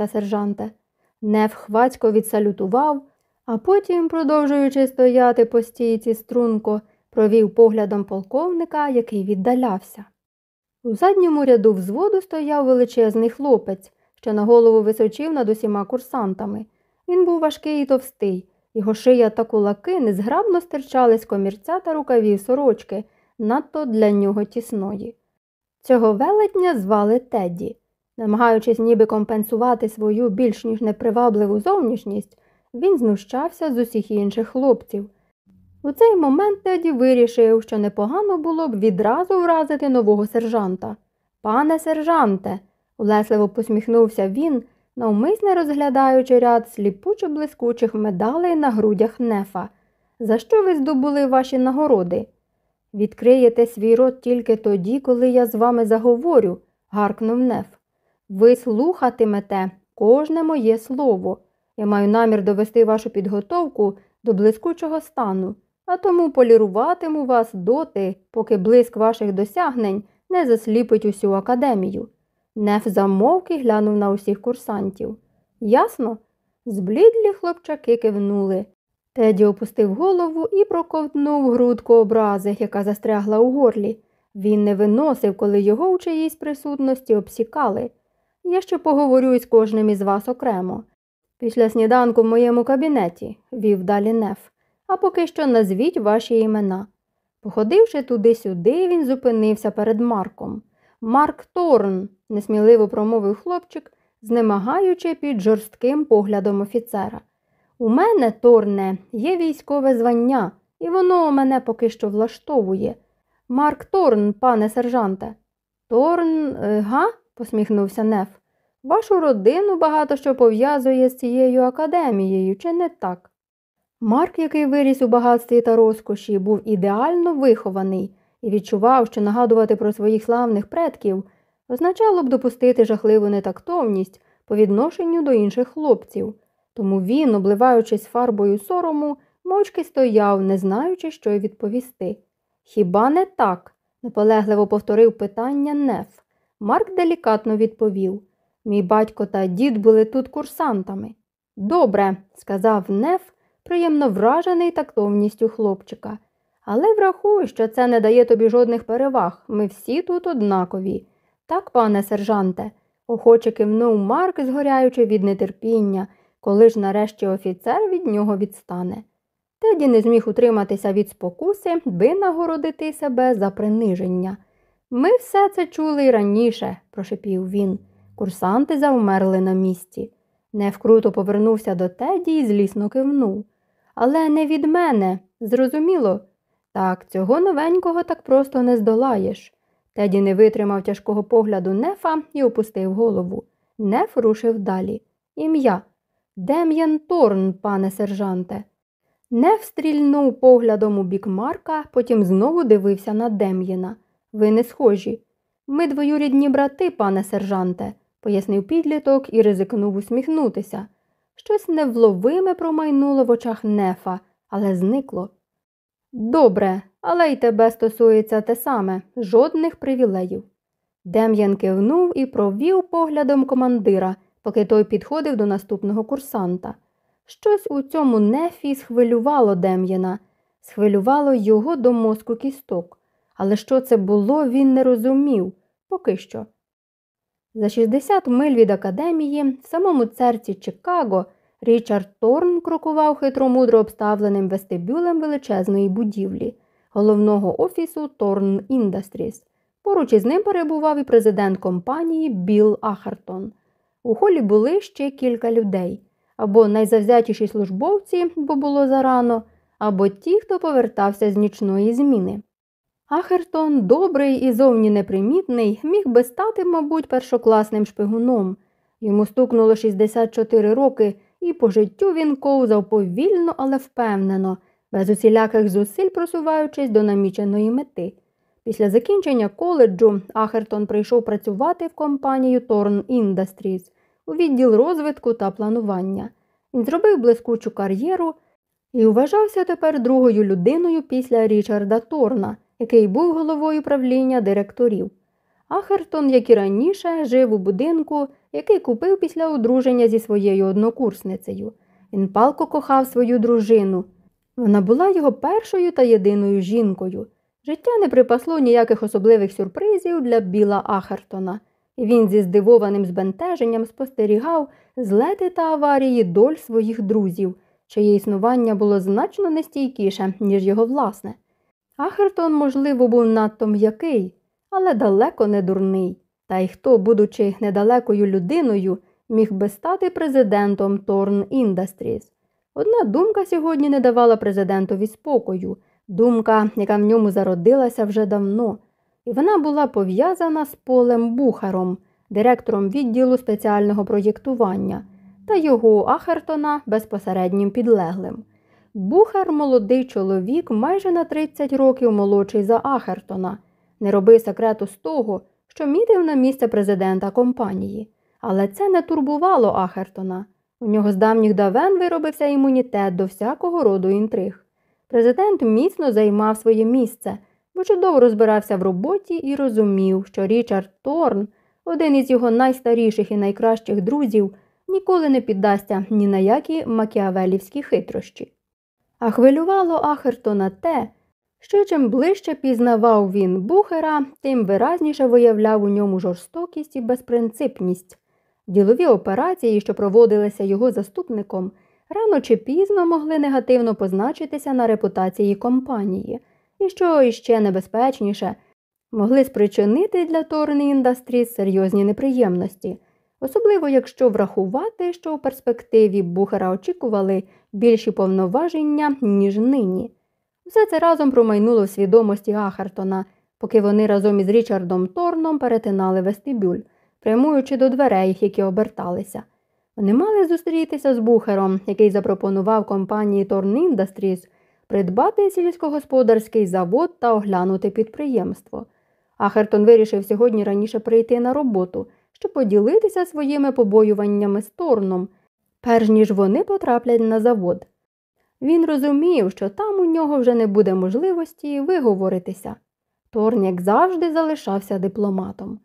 посміхнувся сержанте. Нев хвацько відсалютував, а потім, продовжуючи стояти по стійці струнко, провів поглядом полковника, який віддалявся. У задньому ряду взводу стояв величезний хлопець, що на голову височив над усіма курсантами. Він був важкий і товстий, його шия та кулаки незграбно стирчали з комірця та рукавів сорочки, надто для нього тісної. Цього велетня звали Тедді. Намагаючись ніби компенсувати свою більш ніж непривабливу зовнішність, він знущався з усіх інших хлопців. У цей момент Теді вирішив, що непогано було б відразу вразити нового сержанта. Пане сержанте, улесливо посміхнувся він, навмисне розглядаючи ряд сліпучо блискучих медалей на грудях нефа. За що ви здобули ваші нагороди? Відкриєте свій рот тільки тоді, коли я з вами заговорю, гаркнув неф. Ви слухатимете кожне моє слово. Я маю намір довести вашу підготовку до блискучого стану, а тому поліруватиму вас доти, поки блиск ваших досягнень не засліпить усю академію. Неф замовк і глянув на усіх курсантів. Ясно? Зблідлі хлопчаки кивнули. Теді опустив голову і проковтнув грудку образи, яка застрягла у горлі. Він не виносив, коли його у чиїсь присутності обсікали. Я ще поговорю із кожним із вас окремо. Після сніданку в моєму кабінеті, вів далі неф, а поки що назвіть ваші імена. Походивши туди-сюди, він зупинився перед Марком. Марк Торн, несміливо промовив хлопчик, знемагаючи під жорстким поглядом офіцера. У мене, Торне, є військове звання, і воно мене поки що влаштовує. Марк Торн, пане сержанте. Торн, е, га? Посміхнувся Неф. Вашу родину багато що пов'язує з цією академією, чи не так? Марк, який виріс у багатстві та розкоші, був ідеально вихований і відчував, що нагадувати про своїх славних предків означало б допустити жахливу нетактовність по відношенню до інших хлопців. Тому він, обливаючись фарбою сорому, мовчки стояв, не знаючи, що й відповісти. Хіба не так? наполегливо повторив питання Неф. Марк делікатно відповів Мій батько та дід були тут курсантами. Добре, сказав Неф, приємно вражений тактовністю хлопчика. Але врахуй, що це не дає тобі жодних переваг. Ми всі тут однакові. Так, пане сержанте, охоче кивнув Марк, згоряючи від нетерпіння, коли ж нарешті офіцер від нього відстане. Теді не зміг утриматися від спокуси, би нагородити себе за приниження. Ми все це чули й раніше, прошепів він. Курсанти завмерли на місці. Нев круто повернувся до Теді і злісно кивнув. Але не від мене, зрозуміло. Так, цього новенького так просто не здолаєш. Теді не витримав тяжкого погляду нефа і опустив голову. Неф рушив далі. Ім'я. Дем'ян Торн, пане сержанте. Неф стрільнув поглядом у бік Марка, потім знову дивився на Дем'яна. Ви не схожі. Ми двоюрідні брати, пане сержанте, пояснив підліток і ризикнув усміхнутися. Щось невловиме промайнуло в очах нефа, але зникло. Добре, але й тебе стосується те саме жодних привілеїв. Дем'ян кивнув і провів поглядом командира, поки той підходив до наступного курсанта. Щось у цьому нефі схвилювало Дем'яна, схвилювало його до мозку кісток. Але що це було, він не розумів поки що. За 60 миль від академії, в самому серці Чикаго, Річард Торн крокував хитромудро обставленим вестибюлем величезної будівлі, головного офісу Торн Industries. Поруч із ним перебував і президент компанії Білл Ахартон. У холі були ще кілька людей або найзавзятіші службовці, бо було зарано, або ті, хто повертався з нічної зміни. Ахертон, добрий і зовні непримітний, міг би стати, мабуть, першокласним шпигуном. Йому стукнуло 64 роки, і по життю він ковзав повільно, але впевнено, без усіляких зусиль просуваючись до наміченої мети. Після закінчення коледжу Ахертон прийшов працювати в компанію Торн Industries у відділ розвитку та планування. Він зробив блискучу кар'єру і вважався тепер другою людиною після Річарда Торна який був головою правління директорів. Ахертон, як і раніше, жив у будинку який купив після одруження зі своєю однокурсницею. Він палко кохав свою дружину. Вона була його першою та єдиною жінкою. Життя не припасло ніяких особливих сюрпризів для Біла Ахертона, і він зі здивованим збентеженням спостерігав злети та аварії доль своїх друзів, чиє існування було значно нестійкіше, ніж його власне. Ахертон, можливо, був надто м'який, але далеко не дурний. Та й хто, будучи недалекою людиною, міг би стати президентом Торн Industries. Одна думка сьогодні не давала президентові спокою, думка, яка в ньому зародилася вже давно, і вона була пов'язана з Полем Бухаром, директором відділу спеціального проєктування, та його Ахертона безпосереднім підлеглим. Бухар молодий чоловік, майже на 30 років молодший за Ахертона, не роби секрету з того, що мітив на місце президента компанії. Але це не турбувало Ахертона. У нього з давніх давен виробився імунітет до всякого роду інтриг. Президент міцно займав своє місце, бо чудово розбирався в роботі і розумів, що Річард Торн, один із його найстаріших і найкращих друзів, ніколи не піддасться ні на які макіавелівські хитрощі. А хвилювало Ахертона те, що чим ближче пізнавав він бухера, тим виразніше виявляв у ньому жорстокість і безпринципність. Ділові операції, що проводилися його заступником, рано чи пізно могли негативно позначитися на репутації компанії, і, що іще небезпечніше, могли спричинити для Торн Industries серйозні неприємності, особливо якщо врахувати, що у перспективі бухера очікували більші повноваження, ніж нині. Все це разом промайнуло в свідомості Ахартона, поки вони разом із Річардом Торном перетинали вестибюль, прямуючи до дверей, які оберталися. Вони мали зустрітися з бухером, який запропонував компанії Торн Industries придбати сільськогосподарський завод та оглянути підприємство. Ахертон вирішив сьогодні раніше прийти на роботу, щоб поділитися своїми побоюваннями з Торном, перш ніж вони потраплять на завод. Він розумів, що там у нього вже не буде можливості виговоритися. Торн, як завжди, залишався дипломатом.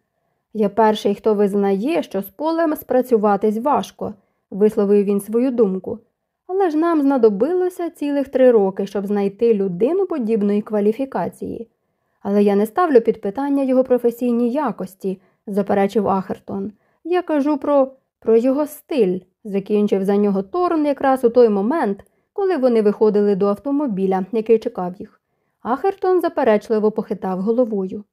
Я перший, хто визнає, що з полем спрацюватись важко, висловив він свою думку. Але ж нам знадобилося цілих три роки, щоб знайти людину подібної кваліфікації. Але я не ставлю під питання його професійні якості, заперечив Ахертон. Я кажу про, про його стиль, закінчив за нього Торн якраз у той момент коли вони виходили до автомобіля, який чекав їх. Ахертон заперечливо похитав головою.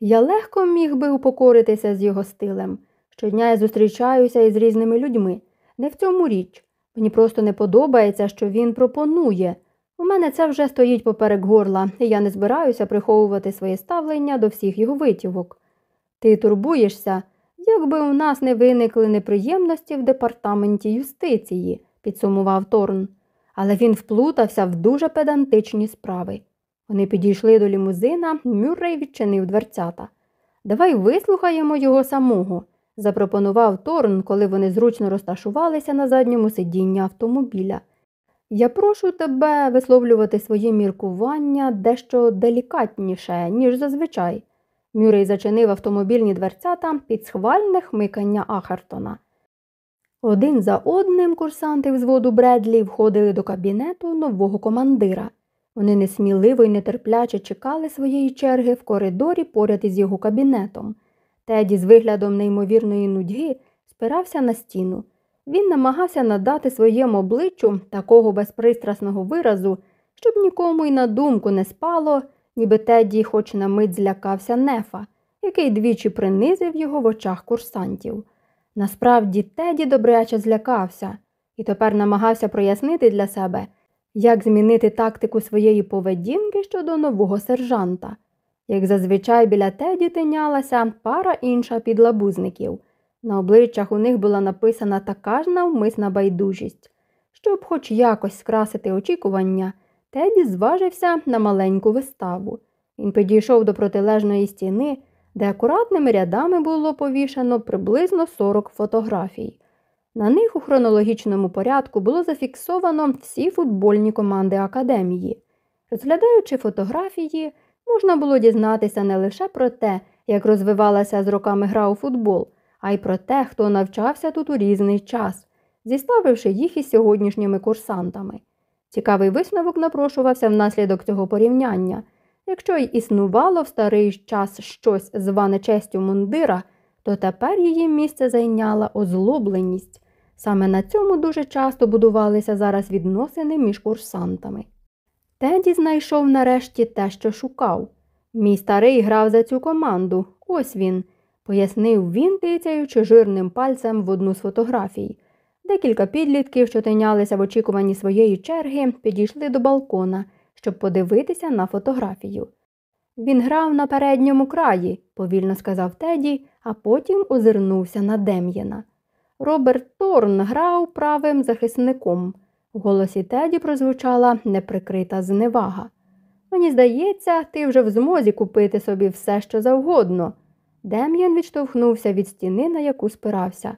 Я легко міг би упокоритися з його стилем. Щодня я зустрічаюся із різними людьми. Не в цьому річ. Мені просто не подобається, що він пропонує. У мене це вже стоїть поперек горла, і я не збираюся приховувати своє ставлення до всіх його витівок. Ти турбуєшся, якби у нас не виникли неприємності в департаменті юстиції, підсумував Торн але він вплутався в дуже педантичні справи. Вони підійшли до лімузина, Мюррей відчинив дверцята. Давай вислухаємо його самого, запропонував Торн, коли вони зручно розташувалися на задньому сидінні автомобіля. Я прошу тебе висловлювати свої міркування дещо делікатніше, ніж зазвичай. Мюррей зачинив автомобільні дверцята під схвальне хмикання Ахартона. Один за одним курсанти взводу Бредлі входили до кабінету нового командира. Вони несміливо і нетерпляче чекали своєї черги в коридорі поряд із його кабінетом. Теді з виглядом неймовірної нудьги спирався на стіну. Він намагався надати своєму обличчю такого безпристрасного виразу, щоб нікому й на думку не спало, ніби Теді хоч на мить злякався нефа, який двічі принизив його в очах курсантів. Насправді Теді добряче злякався і тепер намагався прояснити для себе, як змінити тактику своєї поведінки щодо нового сержанта. Як зазвичай біля Теді тинялася пара інша підлабузників. На обличчях у них була написана така ж навмисна байдужість. Щоб хоч якось скрасити очікування, Теді зважився на маленьку виставу. Він підійшов до протилежної стіни де акуратними рядами було повішано приблизно 40 фотографій. На них у хронологічному порядку було зафіксовано всі футбольні команди академії. Розглядаючи фотографії, можна було дізнатися не лише про те, як розвивалася з роками гра у футбол, а й про те, хто навчався тут у різний час, зіставивши їх із сьогоднішніми курсантами. Цікавий висновок напрошувався внаслідок цього порівняння. Якщо й існувало в старий час щось зване честю мундира, то тепер її місце зайняла озлобленість. Саме на цьому дуже часто будувалися зараз відносини між курсантами. Теді знайшов нарешті те, що шукав. Мій старий грав за цю команду, ось він, пояснив він, тицяючи жирним пальцем в одну з фотографій. Декілька підлітків, що тинялися в очікуванні своєї черги, підійшли до балкона, щоб подивитися на фотографію. Він грав на передньому краї, повільно сказав Теді, а потім озирнувся на Дем'єна. Роберт Торн грав правим захисником. У голосі Теді прозвучала неприкрита зневага. Мені здається, ти вже в змозі купити собі все, що завгодно. Дем'ян відштовхнувся від стіни, на яку спирався.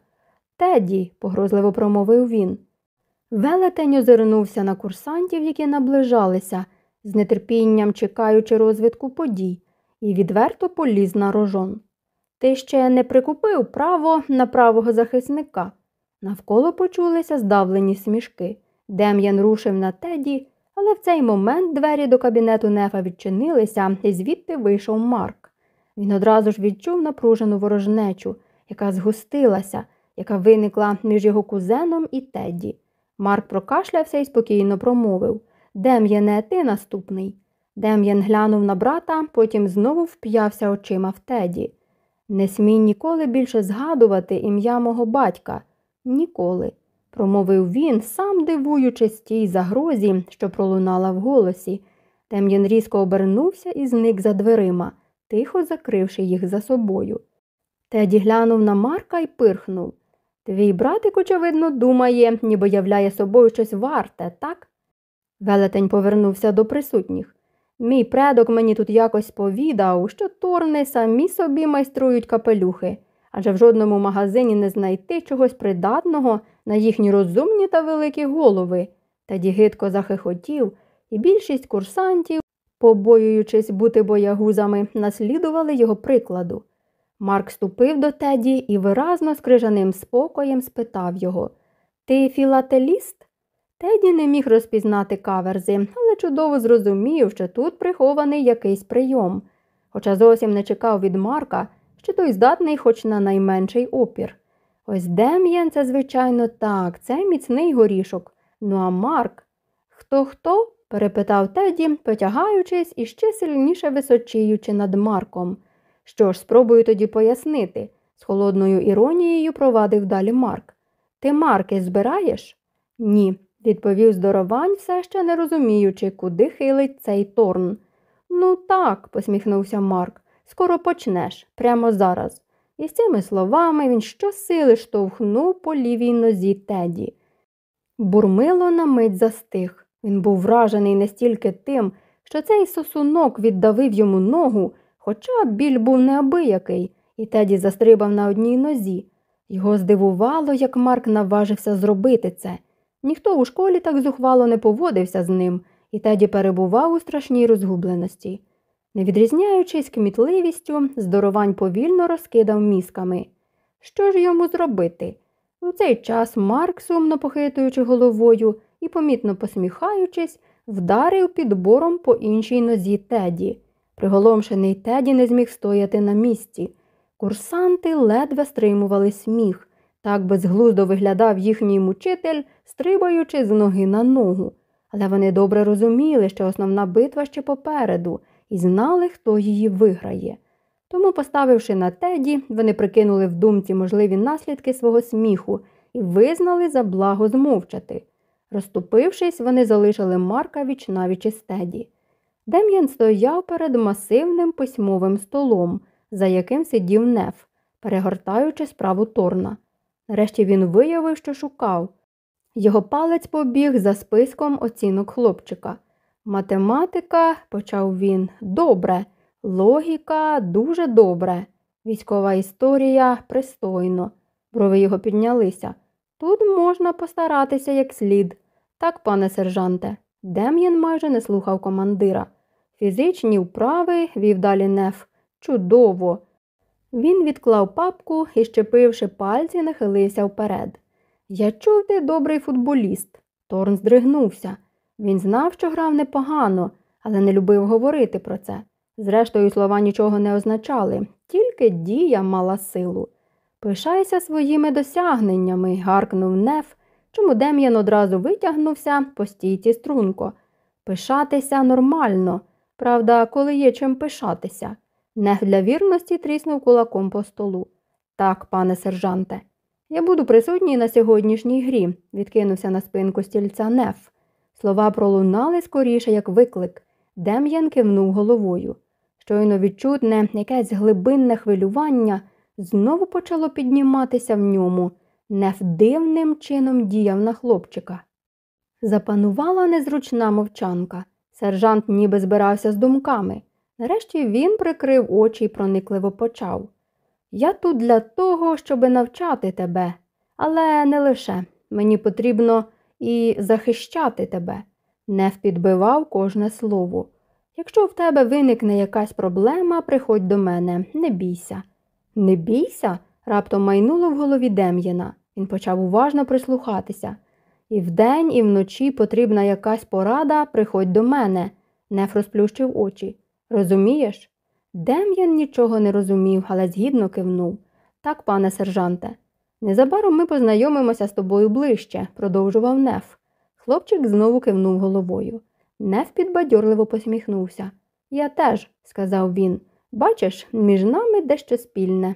Теді, погрозливо промовив він. Велетень озирнувся на курсантів, які наближалися, з нетерпінням чекаючи розвитку подій, і відверто поліз на рожон. Ти ще не прикупив право на правого захисника. Навколо почулися здавлені смішки. Дем'ян рушив на теді, але в цей момент двері до кабінету нефа відчинилися, і звідти вийшов Марк. Він одразу ж відчув напружену ворожнечу, яка згустилася, яка виникла між його кузеном і Тедді. Марк прокашлявся і спокійно промовив Дем'яне, ти наступний. Дем'ян глянув на брата, потім знову вп'явся очима в Теді. Не смій ніколи більше згадувати ім'я мого батька. Ніколи, промовив він, сам дивуючись тій загрозі, що пролунала в голосі. Дем'ян різко обернувся і зник за дверима, тихо закривши їх за собою. Теді глянув на Марка і пирхнув. Твій братик, очевидно, думає, ніби являє собою щось варте, так? Велетень повернувся до присутніх. Мій предок мені тут якось повідав, що торни самі собі майструють капелюхи, адже в жодному магазині не знайти чогось придатного на їхні розумні та великі голови. Тоді гидко захихотів, і більшість курсантів, побоюючись бути боягузами, наслідували його прикладу. Марк ступив до Теді і виразно з крижаним спокоєм спитав його Ти філателіст? Теді не міг розпізнати каверзи, але чудово зрозумів, що тут прихований якийсь прийом, хоча зовсім не чекав від Марка, що той здатний хоч на найменший опір. Ось Дем'ян це, звичайно, так, це міцний горішок. Ну а Марк? Хто хто? перепитав Теді, потягаючись і ще сильніше височіючи над Марком. Що ж, спробую тоді пояснити, з холодною іронією провадив далі Марк. Ти марки збираєш? Ні, відповів здоровань, все ще не розуміючи, куди хилить цей торн. Ну так, посміхнувся Марк, скоро почнеш, прямо зараз. І з цими словами він щосили штовхнув по лівій нозі Теді. Бурмило на мить застиг. Він був вражений не стільки тим, що цей сосунок віддавив йому ногу, хоча біль був неабиякий, і Теді застрибав на одній нозі. Його здивувало, як Марк наважився зробити це. Ніхто у школі так зухвало не поводився з ним, і Теді перебував у страшній розгубленості. Не відрізняючись кмітливістю, здоровань повільно розкидав мізками. Що ж йому зробити? У цей час Марк, сумно похитуючи головою і помітно посміхаючись, вдарив підбором по іншій нозі Теді. Приголомшений Теді не зміг стояти на місці. Курсанти ледве стримували сміх. Так безглуздо виглядав їхній мучитель, стрибаючи з ноги на ногу. Але вони добре розуміли, що основна битва ще попереду, і знали, хто її виграє. Тому, поставивши на теді, вони прикинули в думці можливі наслідки свого сміху і визнали за благо змовчати. Розступившись, вони залишили Марка віч навіч із теді. Дем'ян стояв перед масивним письмовим столом, за яким сидів неф, перегортаючи справу Торна. Нарешті він виявив, що шукав. Його палець побіг за списком оцінок хлопчика. Математика, почав він, добре, логіка дуже добре. Військова історія пристойно. Брови його піднялися. Тут можна постаратися як слід. Так, пане сержанте, Дем'ян майже не слухав командира. Фізичні вправи, вів далі неф. Чудово. Він відклав папку і, щепивши пальці, нахилився вперед. Я чув, ти добрий футболіст. Торн здригнувся. Він знав, що грав непогано, але не любив говорити про це. Зрештою, слова нічого не означали, тільки дія мала силу. Пишайся своїми досягненнями, гаркнув неф, чому Дем'ян одразу витягнувся по стійці струнко. Пишатися нормально, правда, коли є чим пишатися. Неф для вірності тріснув кулаком по столу. Так, пане сержанте, я буду присутній на сьогоднішній грі, відкинувся на спинку стільця неф. Слова пролунали скоріше, як виклик. Дем'ян кивнув головою. Щойно відчутне, якесь глибинне хвилювання знову почало підніматися в ньому, неф дивним чином діяв на хлопчика. Запанувала незручна мовчанка. Сержант ніби збирався з думками. Нарешті він прикрив очі і проникливо почав. Я тут для того, щоби навчати тебе, але не лише. Мені потрібно і захищати тебе. Неф підбивав кожне слово. Якщо в тебе виникне якась проблема, приходь до мене, не бійся. Не бійся? раптом майнуло в голові Дем'яна. Він почав уважно прислухатися. І вдень, і вночі потрібна якась порада, приходь до мене, Неф розплющив очі. Розумієш? Дем'ян нічого не розумів, але згідно кивнув. Так, пане сержанте. Незабаром ми познайомимося з тобою ближче, продовжував Неф. Хлопчик знову кивнув головою. Неф підбадьорливо посміхнувся. Я теж, сказав він. Бачиш, між нами дещо спільне.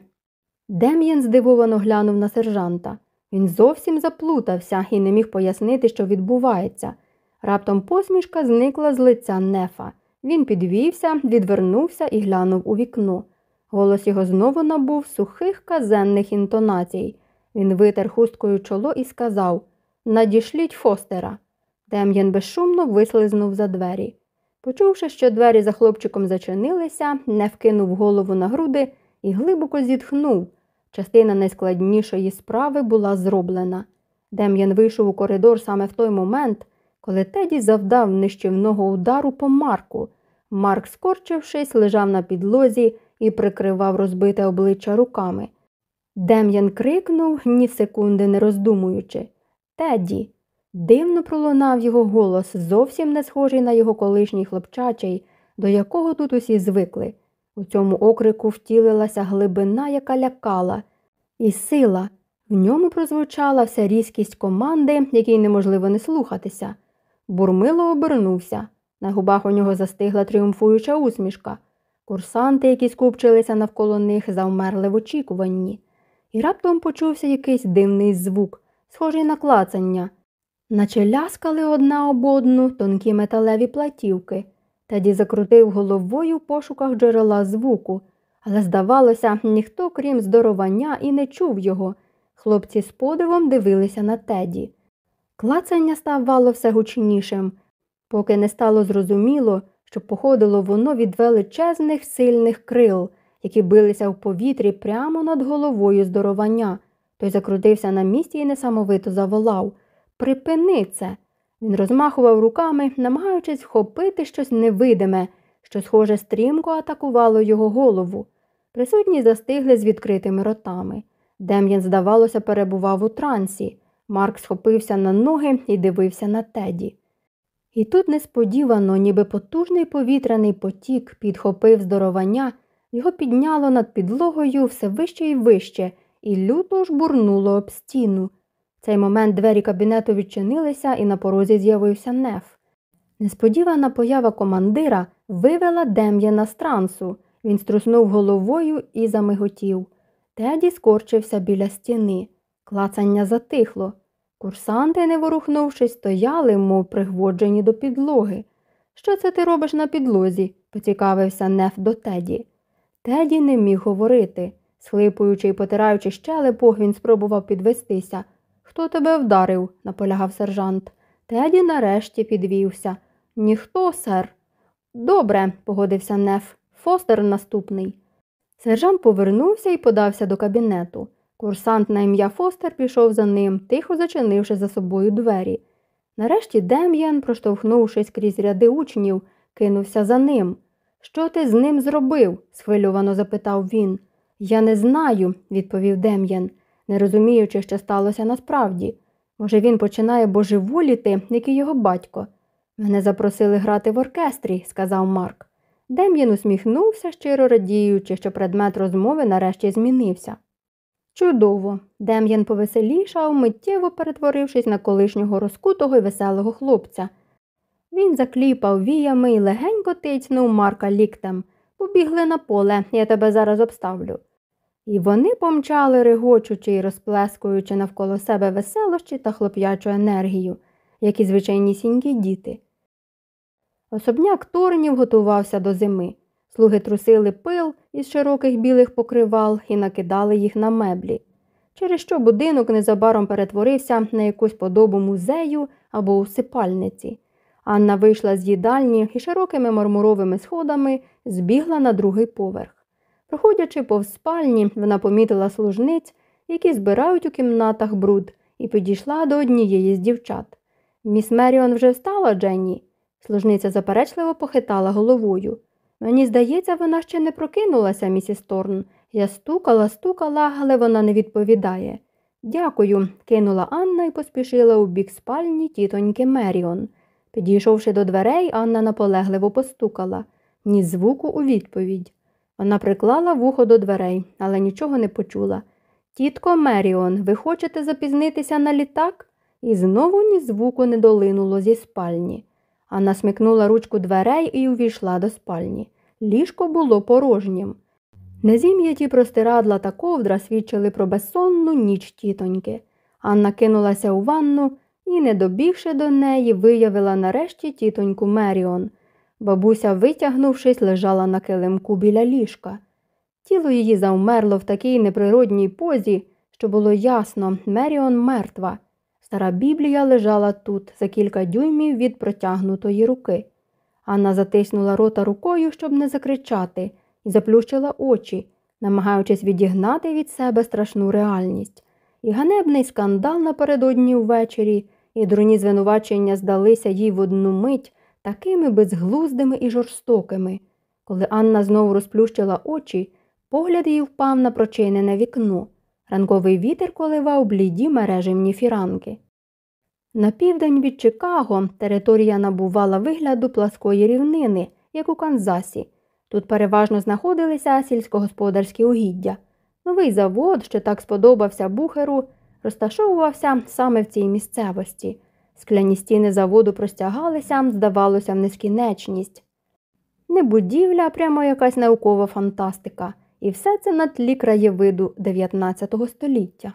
Дем'ян здивовано глянув на сержанта. Він зовсім заплутався і не міг пояснити, що відбувається. Раптом посмішка зникла з лиця нефа. Він підвівся, відвернувся і глянув у вікно. Голос його знову набув сухих казенних інтонацій. Він витер хусткою чоло і сказав Надішліть фостера. Дем'ян безшумно вислизнув за двері. Почувши, що двері за хлопчиком зачинилися, не вкинув голову на груди і глибоко зітхнув. Частина найскладнішої справи була зроблена. Дем'ян вийшов у коридор саме в той момент, коли Теді завдав нищівного удару по Марку. Марк, скорчившись, лежав на підлозі і прикривав розбите обличчя руками. Дем'ян крикнув, ні секунди не роздумуючи. Теді. Дивно пролунав його голос, зовсім не схожий на його колишній хлопчачий, до якого тут усі звикли. У цьому окрику втілилася глибина, яка лякала, і сила. В ньому прозвучала вся різкість команди, якій неможливо не слухатися. Бурмило обернувся. На губах у нього застигла тріумфуюча усмішка. Курсанти, які скупчилися навколо них, завмерли в очікуванні. І раптом почувся якийсь дивний звук, схожий на клацання, наче ляскали одна об одну тонкі металеві платівки. Теді закрутив головою в пошуках джерела звуку, але, здавалося, ніхто, крім здоровання, і не чув його. Хлопці з подивом дивилися на теді. Клацання ставало все гучнішим, поки не стало зрозуміло, що походило воно від величезних сильних крил, які билися в повітрі прямо над головою здоровання. Той закрутився на місці і несамовито заволав Припини це. Він розмахував руками, намагаючись вхопити щось невидиме, що, схоже, стрімко атакувало його голову. Присутні застигли з відкритими ротами. Дем'ян, здавалося, перебував у трансі. Марк схопився на ноги і дивився на теді. І тут несподівано, ніби потужний повітряний потік підхопив здоровання, його підняло над підлогою все вище і вище, і люто ж бурнуло об стіну цей момент двері кабінету відчинилися і на порозі з'явився неф. Несподівана поява командира вивела Дем'яна з трансу. Він струснув головою і замиготів. Теді скорчився біля стіни. Клацання затихло. Курсанти, не ворухнувшись, стояли, мов пригводжені до підлоги. Що це ти робиш на підлозі? поцікавився неф до Теді. Теді не міг говорити. Схлипуючи і потираючи щелепу, він спробував підвестися. Хто тебе вдарив? наполягав сержант. Теді нарешті підвівся. Ніхто, сер. Добре, погодився неф. Фостер наступний. Сержант повернувся і подався до кабінету. Курсант на ім'я Фостер пішов за ним, тихо зачинивши за собою двері. Нарешті Дем'ян, проштовхнувшись крізь ряди учнів, кинувся за ним. Що ти з ним зробив? схвильовано запитав він. Я не знаю, відповів Дем'ян, не розуміючи, що сталося насправді. Може, він починає божеволіти, як і його батько. Мене запросили грати в оркестрі, сказав Марк. Дем'ян усміхнувся, щиро радіючи, що предмет розмови нарешті змінився. Чудово! Дем'ян повеселішав, миттєво перетворившись на колишнього розкутого і веселого хлопця. Він закліпав віями і легенько тицьнув Марка ліктем. Побігли на поле, я тебе зараз обставлю. І вони помчали, регочучи і розплескуючи навколо себе веселощі та хлоп'ячу енергію, як і звичайнісінькі діти. Особняк Торнів готувався до зими. Слуги трусили пил із широких білих покривал і накидали їх на меблі, через що будинок незабаром перетворився на якусь подобу музею або усипальниці. Анна вийшла з їдальні і широкими мармуровими сходами збігла на другий поверх. Проходячи повз спальні, вона помітила служниць, які збирають у кімнатах бруд, і підійшла до однієї з дівчат. Міс Меріон вже встала, Дженні? Служниця заперечливо похитала головою. Мені здається, вона ще не прокинулася, місіс Торн. Я стукала, стукала, але вона не відповідає. Дякую, кинула Анна і поспішила у бік спальні тітоньки Меріон. Підійшовши до дверей, Анна наполегливо постукала, ні звуку у відповідь. Вона приклала вухо до дверей, але нічого не почула. Тітко Меріон, ви хочете запізнитися на літак? І знову ні звуку не долинуло зі спальні. Анна смикнула ручку дверей і увійшла до спальні. Ліжко було порожнім. Незім'яті простирадла та ковдра свідчили про безсонну ніч тітоньки. Анна кинулася у ванну і, не добігши до неї, виявила нарешті тітоньку Меріон. Бабуся, витягнувшись, лежала на килимку біля ліжка. Тіло її завмерло в такій неприродній позі, що було ясно, Меріон мертва. Стара Біблія лежала тут, за кілька дюймів від протягнутої руки. Анна затиснула рота рукою, щоб не закричати, і заплющила очі, намагаючись відігнати від себе страшну реальність. І ганебний скандал напередодні ввечері, і дурні звинувачення здалися їй в одну мить такими безглуздими і жорстокими. Коли Анна знову розплющила очі, погляд її впав на прочинене вікно. Ранковий вітер коливав бліді мережевні фіранки. На південь від Чикаго територія набувала вигляду пласкої рівнини, як у Канзасі. Тут переважно знаходилися сільськогосподарські угіддя. Новий завод, що так сподобався бухеру, розташовувався саме в цій місцевості. Скляні стіни заводу простягалися, здавалося, в нескінченність. Не будівля, а прямо якась наукова фантастика, і все це на тлі краєвиду 19 століття.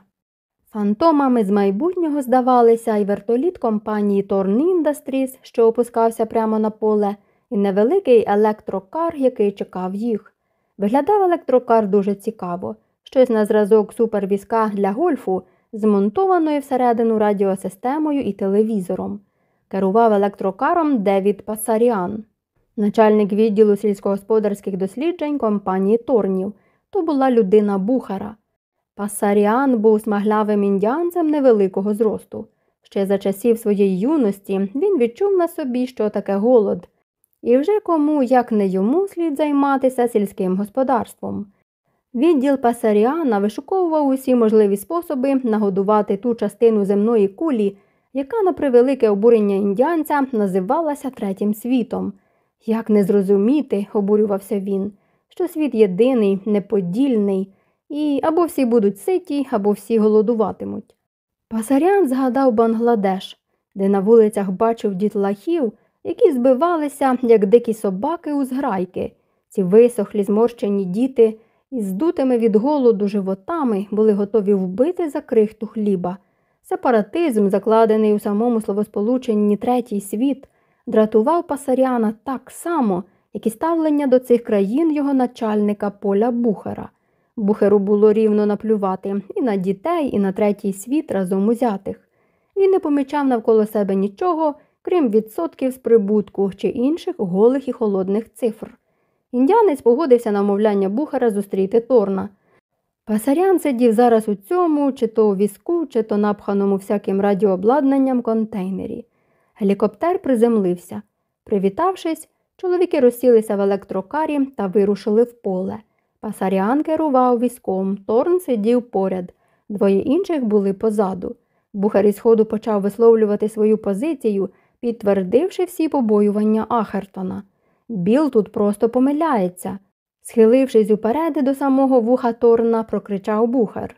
Фантомами з майбутнього здавалися і вертоліт компанії Torn Industries, що опускався прямо на поле, і невеликий електрокар, який чекав їх. Виглядав електрокар дуже цікаво, щось на зразок супервізка для гольфу, змонтованою всередину радіосистемою і телевізором. Керував електрокаром Девід Пасаріан, начальник відділу сільськогосподарських досліджень компанії Торнів. То була людина Бухара. Пасаріан був смаглявим індіанцем невеликого зросту. Ще за часів своєї юності він відчув на собі, що таке голод, і вже кому, як не йому, слід займатися сільським господарством. Відділ Пасаріана вишуковував усі можливі способи нагодувати ту частину земної кулі, яка, на превелике обурення індіанця, називалася третім світом. Як не зрозуміти, обурювався він, що світ єдиний, неподільний, і або всі будуть ситі, або всі голодуватимуть. Пасарян згадав Бангладеш, де на вулицях бачив дітлахів, які збивалися, як дикі собаки у зграйки. Ці висохлі зморщені діти із здутими від голоду животами були готові вбити за крихту хліба. Сепаратизм, закладений у самому словосполученні третій світ, дратував Пасаряна так само, як і ставлення до цих країн його начальника Поля Бухера. Бухеру було рівно наплювати і на дітей, і на третій світ разом узятих. Він не помічав навколо себе нічого, крім відсотків з прибутку чи інших голих і холодних цифр. Індіанець погодився на мовляння Бухера зустріти Торна. Пасарян сидів зараз у цьому, чи то у візку, чи то напханому всяким радіообладнанням контейнері. Гелікоптер приземлився. Привітавшись, чоловіки розсілися в електрокарі та вирушили в поле. Пасаріан керував візком, Торн сидів поряд, двоє інших були позаду. Бухар із ходу почав висловлювати свою позицію, підтвердивши всі побоювання Ахертона. Біл тут просто помиляється. Схилившись уперед до самого вуха Торна, прокричав Бухар.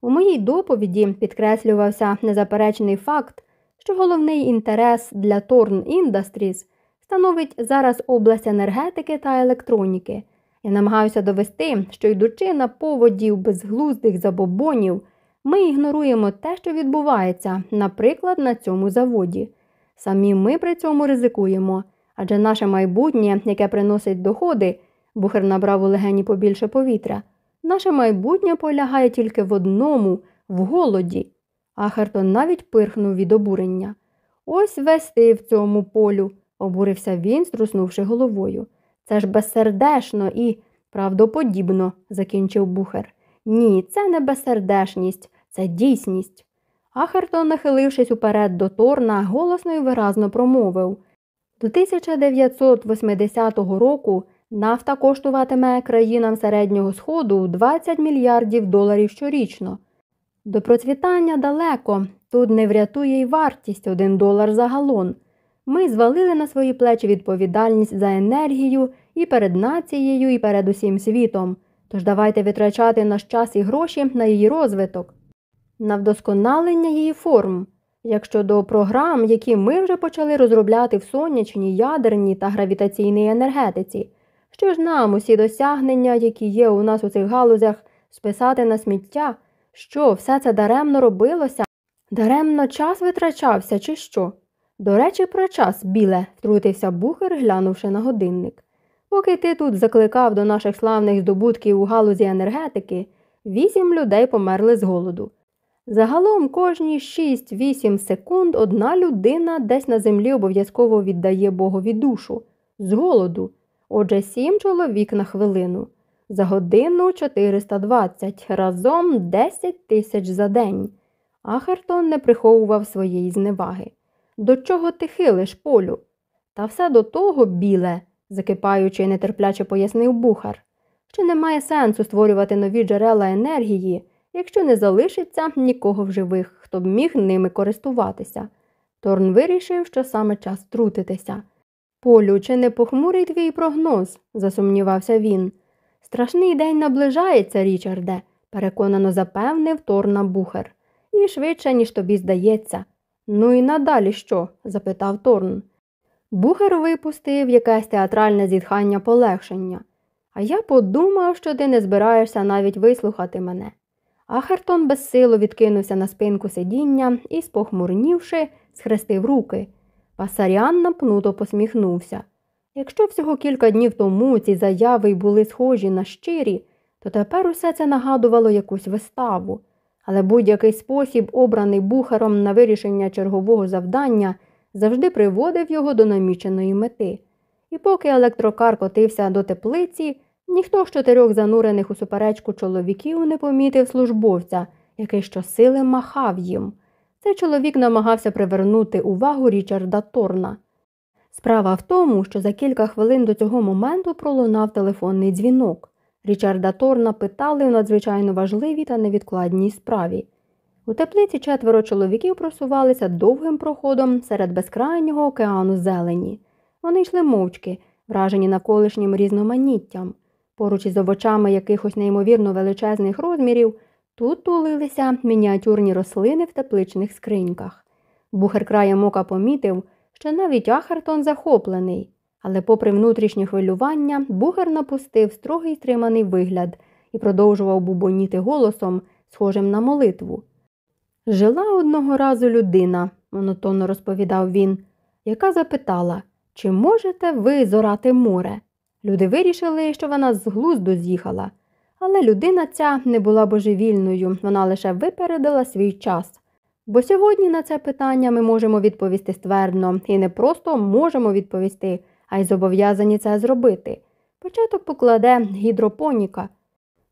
У моїй доповіді підкреслювався незаперечний факт, що головний інтерес для Торн Industries становить зараз область енергетики та електроніки. Я намагаюся довести, що йдучи на поводів безглуздих забобонів, ми ігноруємо те, що відбувається, наприклад, на цьому заводі. Самі ми при цьому ризикуємо, адже наше майбутнє, яке приносить доходи, бухер набрав у легені побільше повітря. Наше майбутнє полягає тільки в одному, в голоді. Ахертон навіть пирхнув від обурення. Ось весь ти в цьому полю, обурився він, струснувши головою. Це ж безсердешно і правдоподібно, закінчив бухер. Ні, це не безсердешність, це дійсність. Ахертон, нахилившись уперед до Торна, голосно і виразно промовив до 1980 року нафта коштуватиме країнам Середнього Сходу 20 мільярдів доларів щорічно. До процвітання далеко, тут не врятує й вартість 1 долар за галон. Ми звалили на свої плечі відповідальність за енергію і перед нацією, і перед усім світом. Тож давайте витрачати наш час і гроші на її розвиток, на вдосконалення її форм. Якщо до програм, які ми вже почали розробляти в сонячній, ядерній та гравітаційній енергетиці, що ж нам усі досягнення, які є у нас у цих галузях, списати на сміття, що все це даремно робилося, даремно час витрачався, чи що? До речі, про час, біле, втрутився бухер, глянувши на годинник. Поки ти тут закликав до наших славних здобутків у галузі енергетики, вісім людей померли з голоду. Загалом кожні 6-8 секунд одна людина десь на землі обов'язково віддає Богові душу з голоду, отже, сім чоловік на хвилину. За годину 420, разом 10 тисяч за день. Ахертон не приховував своєї зневаги. До чого ти хилиш, полю? Та все до того, біле, закипаючи нетерпляче пояснив бухар, що немає сенсу створювати нові джерела енергії, якщо не залишиться нікого в живих, хто б міг ними користуватися. Торн вирішив, що саме час втрутитися. Полю, чи не похмурий твій прогноз? засумнівався він. Страшний день наближається, Річарде, переконано запевнив Торна Бухар. І швидше, ніж тобі здається. Ну і надалі що? запитав Торн. Бухер випустив якесь театральне зітхання полегшення. А я подумав, що ти не збираєшся навіть вислухати мене. Ахертон безсило відкинувся на спинку сидіння і, спохмурнівши, схрестив руки. Пасарян напнуто посміхнувся. Якщо всього кілька днів тому ці заяви й були схожі на щирі, то тепер усе це нагадувало якусь виставу. Але будь-який спосіб, обраний бухаром на вирішення чергового завдання, завжди приводив його до наміченої мети. І поки електрокар котився до теплиці, ніхто з чотирьох занурених у суперечку чоловіків не помітив службовця, який щосили махав їм. Цей чоловік намагався привернути увагу Річарда Торна. Справа в тому, що за кілька хвилин до цього моменту пролунав телефонний дзвінок. Річарда Торна питали у надзвичайно важливій та невідкладній справі. У теплиці четверо чоловіків просувалися довгим проходом серед безкрайнього океану зелені. Вони йшли мовчки, вражені навколишнім різноманіттям. Поруч із овочами якихось неймовірно величезних розмірів тут тулилися мініатюрні рослини в тепличних скриньках. Бухер краєм ока помітив, що навіть Ахартон захоплений, але, попри внутрішнє хвилювання, Бухер напустив строгий стриманий вигляд і продовжував бубоніти голосом, схожим на молитву. Жила одного разу людина, монотонно розповідав він, яка запитала, чи можете ви зорати море? Люди вирішили, що вона з глузду з'їхала, але людина ця не була божевільною, вона лише випередила свій час. Бо сьогодні на це питання ми можемо відповісти ствердно і не просто можемо відповісти, а й зобов'язані це зробити. Початок покладе гідропоніка.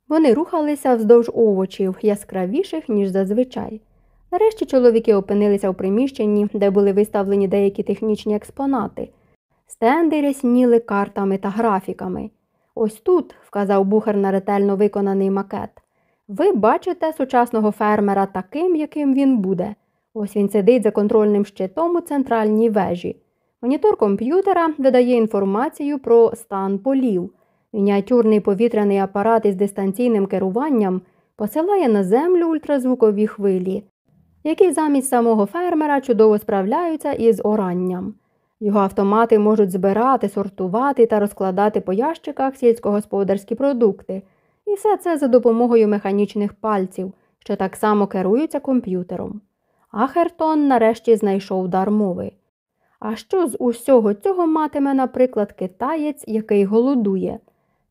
Вони рухалися вздовж овочів, яскравіших, ніж зазвичай. Нарешті чоловіки опинилися у приміщенні, де були виставлені деякі технічні експонати. Стенди рясніли картами та графіками. Ось тут, вказав бухар на ретельно виконаний макет. Ви бачите сучасного фермера таким, яким він буде. Ось він сидить за контрольним щитом у центральній вежі. Монітор комп'ютера видає інформацію про стан полів. Мініатюрний повітряний апарат із дистанційним керуванням посилає на землю ультразвукові хвилі, які замість самого фермера чудово справляються із оранням. Його автомати можуть збирати, сортувати та розкладати по ящиках сільськогосподарські продукти, і все це за допомогою механічних пальців, що так само керуються комп'ютером. Ахертон нарешті знайшов дар мови. А що з усього цього матиме, наприклад, китаєць, який голодує?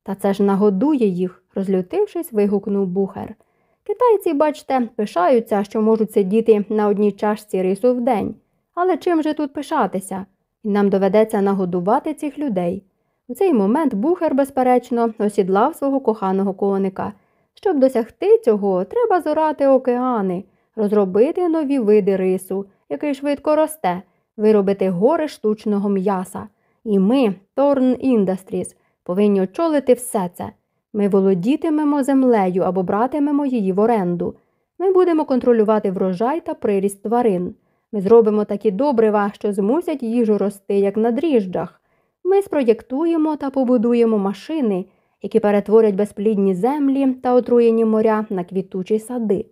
Та це ж нагодує їх, розлютившись, вигукнув бухер. Китайці, бачте, пишаються, що можуть сидіти на одній чашці рису в день. Але чим же тут пишатися? Нам доведеться нагодувати цих людей. У цей момент бухер, безперечно, осідлав свого коханого коника. Щоб досягти цього, треба зорати океани, розробити нові види рису, який швидко росте, виробити гори штучного м'яса. І ми, Торн Industries, повинні очолити все це. Ми володітимемо землею або братимемо її в оренду. Ми будемо контролювати врожай та приріст тварин. Ми зробимо такі добрива, що змусять їжу рости, як на дріжджах. Ми спроєктуємо та побудуємо машини, які перетворять безплідні землі та отруєні моря на квітучі сади.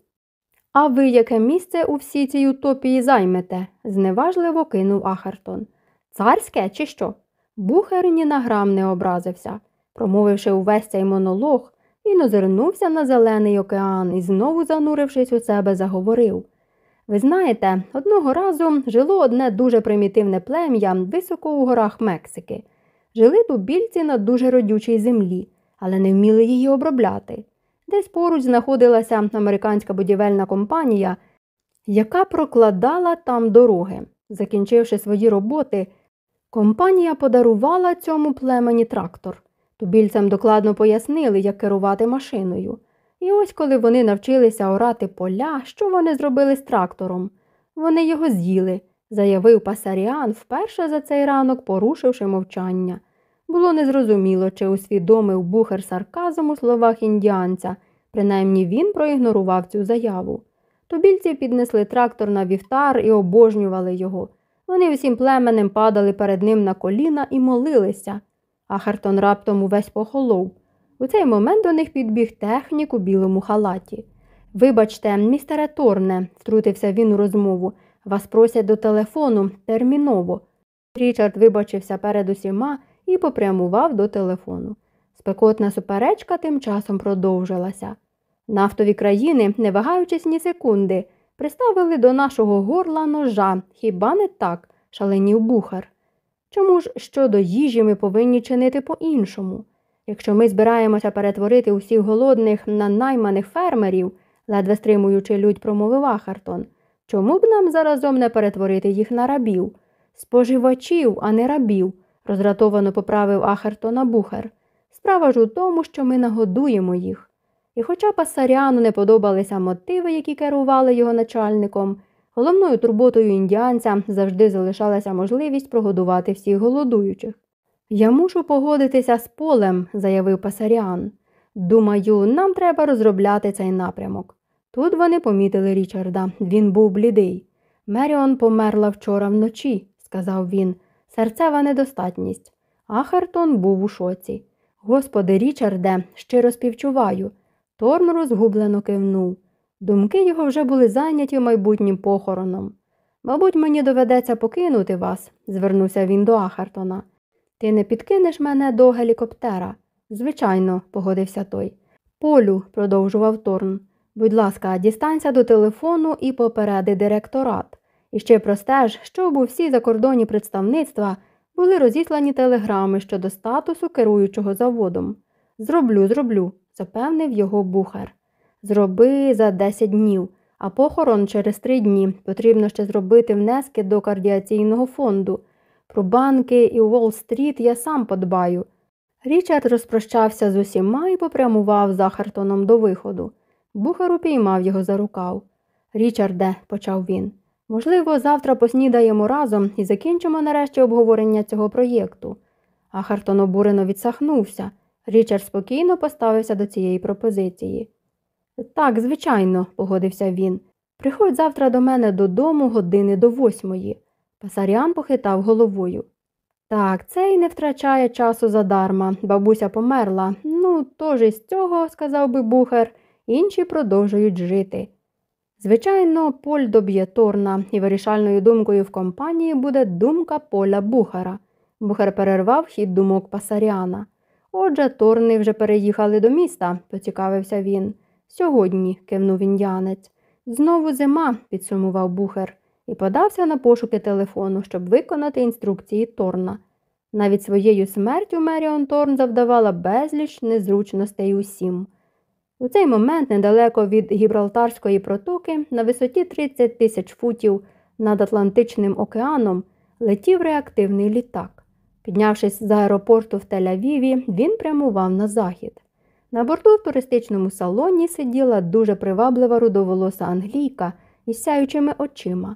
А ви яке місце у всій цій утопії займете? зневажливо кинув Ахартон. Царське, чи що? Бухер ні на грам не образився. Промовивши увесь цей монолог, він озирнувся на зелений океан і знову, занурившись у себе, заговорив. Ви знаєте, одного разу жило одне дуже примітивне плем'я високо у горах Мексики. Жили тубільці на дуже родючій землі, але не вміли її обробляти. Десь поруч знаходилася американська будівельна компанія, яка прокладала там дороги. Закінчивши свої роботи, компанія подарувала цьому племені трактор. Тубільцям докладно пояснили, як керувати машиною. І ось коли вони навчилися орати поля, що вони зробили з трактором? Вони його з'їли, заявив Пасаріан, вперше за цей ранок порушивши мовчання. Було незрозуміло, чи усвідомив бухер сарказм у словах індіанця, принаймні він проігнорував цю заяву. Тубільці піднесли трактор на вівтар і обожнювали його. Вони всім племенем падали перед ним на коліна і молилися. А Хартон раптом увесь похолов. У цей момент до них підбіг технік у білому халаті. Вибачте, містере Торне, втрутився він у розмову, вас просять до телефону терміново. Річард вибачився перед усіма і попрямував до телефону. Спекотна суперечка тим часом продовжилася. Нафтові країни, не вагаючись ні секунди, приставили до нашого горла ножа, хіба не так, шаленів бухар. Чому ж щодо їжі ми повинні чинити по-іншому? Якщо ми збираємося перетворити усіх голодних на найманих фермерів, ледве стримуючи людь, промовив Ахартон, чому б нам заразом не перетворити їх на рабів? Споживачів, а не рабів, роздратовано поправив Ахартона Бухар. Справа ж у тому, що ми нагодуємо їх. І хоча Пасаряну не подобалися мотиви, які керували його начальником, головною турботою індіанця завжди залишалася можливість прогодувати всіх голодуючих. Я мушу погодитися з полем, заявив Пасаріан. Думаю, нам треба розробляти цей напрямок. Тут вони помітили Річарда. Він був блідий. Меріон померла вчора вночі, сказав він. Серцева недостатність. Ахартон був у шоці. Господи, Річарде, щиро співчуваю. Торн розгублено кивнув. Думки його вже були зайняті майбутнім похороном. Мабуть, мені доведеться покинути вас, звернувся він до Ахартона. Ти не підкинеш мене до гелікоптера? Звичайно, погодився той. Полю, продовжував Торн. Будь ласка, дістанься до телефону і попереди директорат. І ще простеж, щоб у всі закордонні представництва були розіслані телеграми щодо статусу керуючого заводом. Зроблю, зроблю, запевнив його бухар. Зроби за 10 днів, а похорон через три дні потрібно ще зробити внески до кардіаційного фонду. Про банки і Уолл-стріт я сам подбаю. Річард розпрощався з усіма і попрямував за Хартоном до виходу. Бухар упіймав його за рукав. Річарде, почав він, можливо, завтра поснідаємо разом і закінчимо нарешті обговорення цього проєкту. А Хартон обурено відсахнувся. Річард спокійно поставився до цієї пропозиції. Так, звичайно, погодився він. Приходь завтра до мене додому години до восьмої. Пасаріан похитав головою. Так, цей не втрачає часу задарма. Бабуся померла. Ну, тож із цього, сказав би бухер, інші продовжують жити. Звичайно, Поль доб'є Торна, і вирішальною думкою в компанії буде думка Поля Бухара. Бухар перервав хід думок Пасаріана. Отже, Торни вже переїхали до міста, поцікавився він. Сьогодні, кивнув індіанець. Знову зима, підсумував бухер, і подався на пошуки телефону, щоб виконати інструкції Торна. Навіть своєю смертю Меріон Торн завдавала безліч незручностей усім. У цей момент, недалеко від Гібралтарської протоки, на висоті 30 тисяч футів над Атлантичним океаном, летів реактивний літак. Піднявшись з аеропорту в Тель-Авіві, він прямував на захід. На борту в туристичному салоні сиділа дуже приваблива рудоволоса англійка із сяючими очима.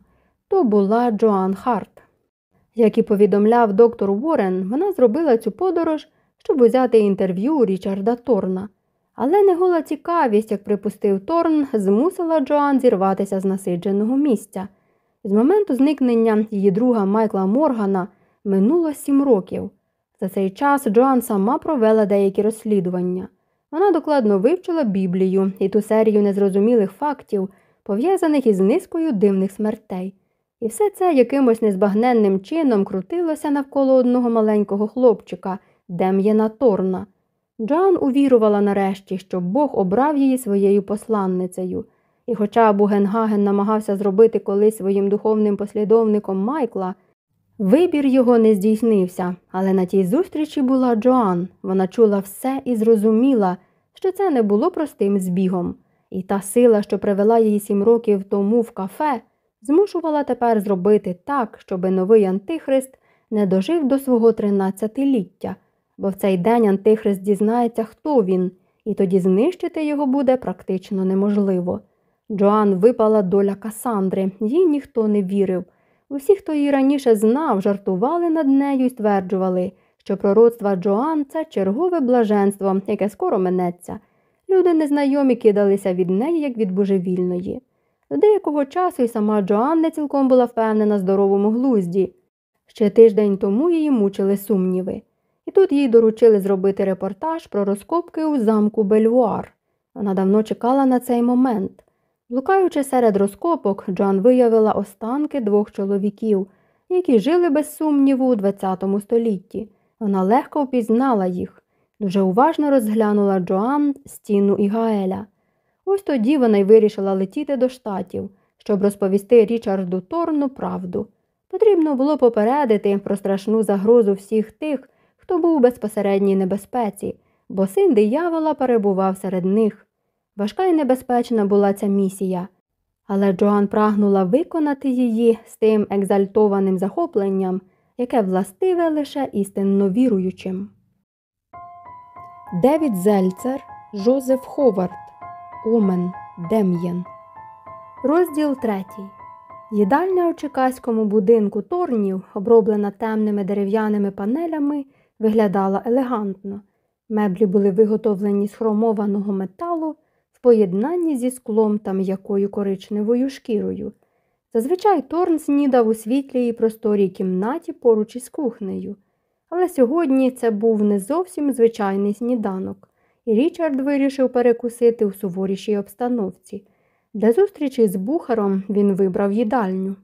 То була Джоан Харт. Як і повідомляв доктор Уоррен, вона зробила цю подорож, щоб взяти інтерв'ю Річарда Торна. Але не гола цікавість, як припустив Торн, змусила Джоан зірватися з насидженого місця. З моменту зникнення її друга Майкла Моргана минуло сім років. За цей час Джоан сама провела деякі розслідування. Вона докладно вивчила Біблію і ту серію незрозумілих фактів, пов'язаних із низкою дивних смертей. І все це якимось незбагненним чином крутилося навколо одного маленького хлопчика, Дем'єна Торна. Джоан увірувала нарешті, що Бог обрав її своєю посланницею. І хоча Бугенгаген намагався зробити колись своїм духовним послідовником Майкла, вибір його не здійснився, але на тій зустрічі була Джоан. Вона чула все і зрозуміла, що це не було простим збігом. І та сила, що привела її сім років тому в кафе, змушувала тепер зробити так, щоби новий Антихрист не дожив до свого тринадцятиліття, бо в цей день Антихрист дізнається, хто він, і тоді знищити його буде практично неможливо. Джоан випала доля Касандри, їй ніхто не вірив. Усі, хто її раніше знав, жартували над нею і стверджували, що пророцтва Джоан це чергове блаженство, яке скоро минеться. Люди незнайомі кидалися від неї, як від божевільної. До деякого часу і сама Джоан не цілком була впевнена здоровому глузді. Ще тиждень тому її мучили сумніви. І тут їй доручили зробити репортаж про розкопки у замку Бельвуар. Вона давно чекала на цей момент. Блукаючи серед розкопок, Джоан виявила останки двох чоловіків, які жили без сумніву у ХХ столітті. Вона легко впізнала їх. Дуже уважно розглянула Джоан, стіну і Гаеля. Ось тоді вона й вирішила летіти до штатів, щоб розповісти Річарду Торну правду. Потрібно було попередити про страшну загрозу всіх тих, хто був у безпосередній небезпеці, бо син диявола перебував серед них. Важка і небезпечна була ця місія, але Джоан прагнула виконати її з тим екзальтованим захопленням, яке властиве лише істинно віруючим. Девід Зельцер, Жозеф Ховард, Омен, Дем'єн. Розділ третій. Їдальня у чекаському будинку торнів, оброблена темними дерев'яними панелями, виглядала елегантно. Меблі були виготовлені з хромованого металу в поєднанні зі склом та м'якою коричневою шкірою. Зазвичай Торн снідав у світлій і просторій кімнаті поруч із кухнею. Але сьогодні це був не зовсім звичайний сніданок, і Річард вирішив перекусити у суворішій обстановці. Для зустрічі з бухаром він вибрав їдальню.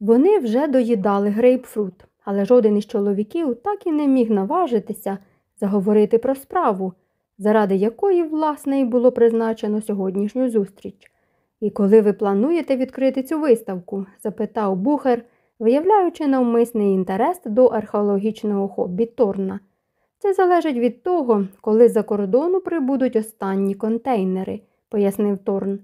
Вони вже доїдали грейпфрут, але жоден із чоловіків так і не міг наважитися заговорити про справу, заради якої, власне, і було призначено сьогоднішню зустріч. І коли ви плануєте відкрити цю виставку? запитав бухар, виявляючи навмисний інтерес до археологічного хобі Торна. Це залежить від того, коли за кордону прибудуть останні контейнери, пояснив Торн.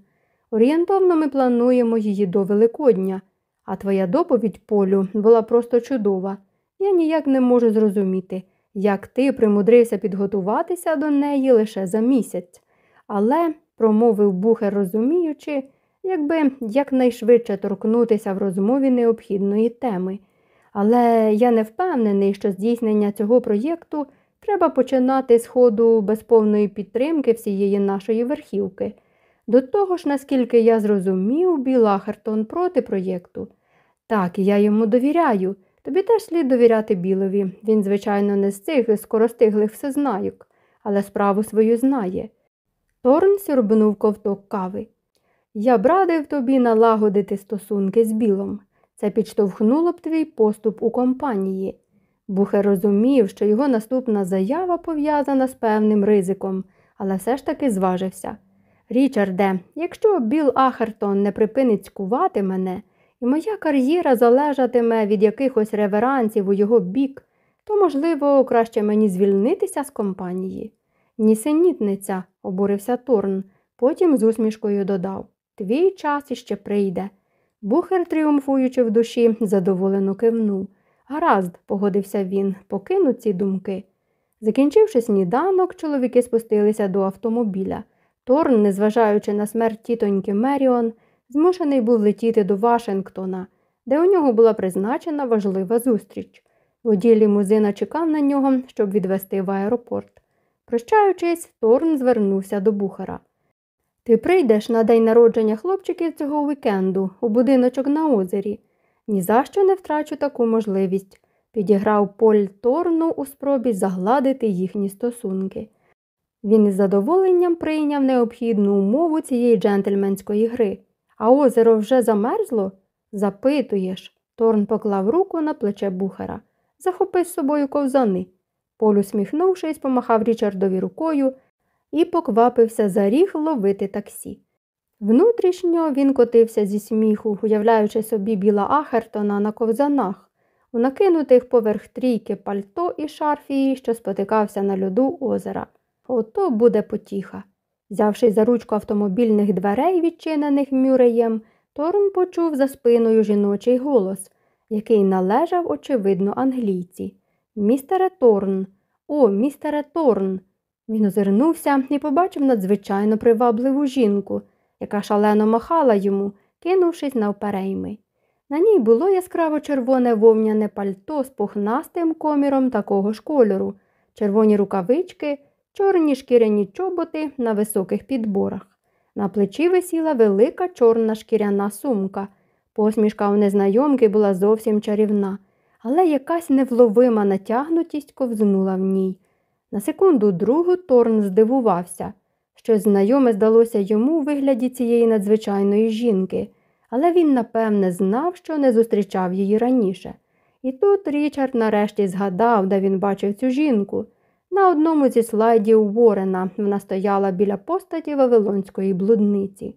Орієнтовно ми плануємо її до Великодня, а твоя доповідь Полю була просто чудова. Я ніяк не можу зрозуміти, як ти примудрився підготуватися до неї лише за місяць. Але, промовив бухер, розуміючи, якби якнайшвидше торкнутися в розмові необхідної теми. Але я не впевнений, що здійснення цього проєкту Треба починати з ходу без повної підтримки всієї нашої верхівки. До того ж, наскільки я зрозумів, Біл Ахертон проти проєкту. Так, я йому довіряю. Тобі теж слід довіряти Білові. Він, звичайно, не з цих скоростиглих всезнайок, але справу свою знає. Торн сюрбнув ковток кави. Я б радив тобі налагодити стосунки з Білом. Це підштовхнуло б твій поступ у компанії. Бухер розумів, що його наступна заява пов'язана з певним ризиком, але все ж таки зважився. Річарде, якщо Біл Ахертон не припинить скувати мене, і моя кар'єра залежатиме від якихось реверансів у його бік, то, можливо, краще мені звільнитися з компанії. Нісенітниця, обурився Торн, потім з усмішкою додав Твій час іще прийде. Бухер, тріумфуючи в душі, задоволено кивнув. Гаразд, погодився він, покину ці думки. Закінчивши сніданок, чоловіки спустилися до автомобіля. Торн, незважаючи на смерть тітоньки Меріон, змушений був летіти до Вашингтона, де у нього була призначена важлива зустріч. Водій лімузина чекав на нього, щоб відвести в аеропорт. Прощаючись, Торн звернувся до Бухара. Ти прийдеш на день народження хлопчиків цього вікенду у будиночок на озері. Ні за що не втрачу таку можливість, підіграв Поль Торну у спробі загладити їхні стосунки. Він із задоволенням прийняв необхідну умову цієї джентльменської гри. А озеро вже замерзло? Запитуєш. Торн поклав руку на плече бухара. Захопи з собою ковзани. Поль, усміхнувшись, помахав Річардові рукою і поквапився за ріг ловити таксі. Внутрішньо він котився зі сміху, уявляючи собі біла Ахертона на ковзанах, у накинутих поверх трійки пальто і шарфії, що спотикався на льоду озера. Ото буде потіха. Взявши за ручку автомобільних дверей, відчинених мюреєм, Торн почув за спиною жіночий голос, який належав, очевидно, англійці. Містере Торн, о, містере Торн. Він озирнувся і побачив надзвичайно привабливу жінку, яка шалено махала йому, кинувшись навперейми. На ній було яскраво червоне вовняне пальто з пухнастим коміром такого ж кольору, червоні рукавички, чорні шкіряні чоботи на високих підборах. На плечі висіла велика чорна шкіряна сумка. Посмішка у незнайомки була зовсім чарівна, але якась невловима натягнутість ковзнула в ній. На секунду другу Торн здивувався. Щось знайоме здалося йому у вигляді цієї надзвичайної жінки, але він, напевне, знав, що не зустрічав її раніше. І тут Річард нарешті згадав, де він бачив цю жінку. На одному зі слайдів Ворена вона стояла біля постаті Вавилонської блудниці.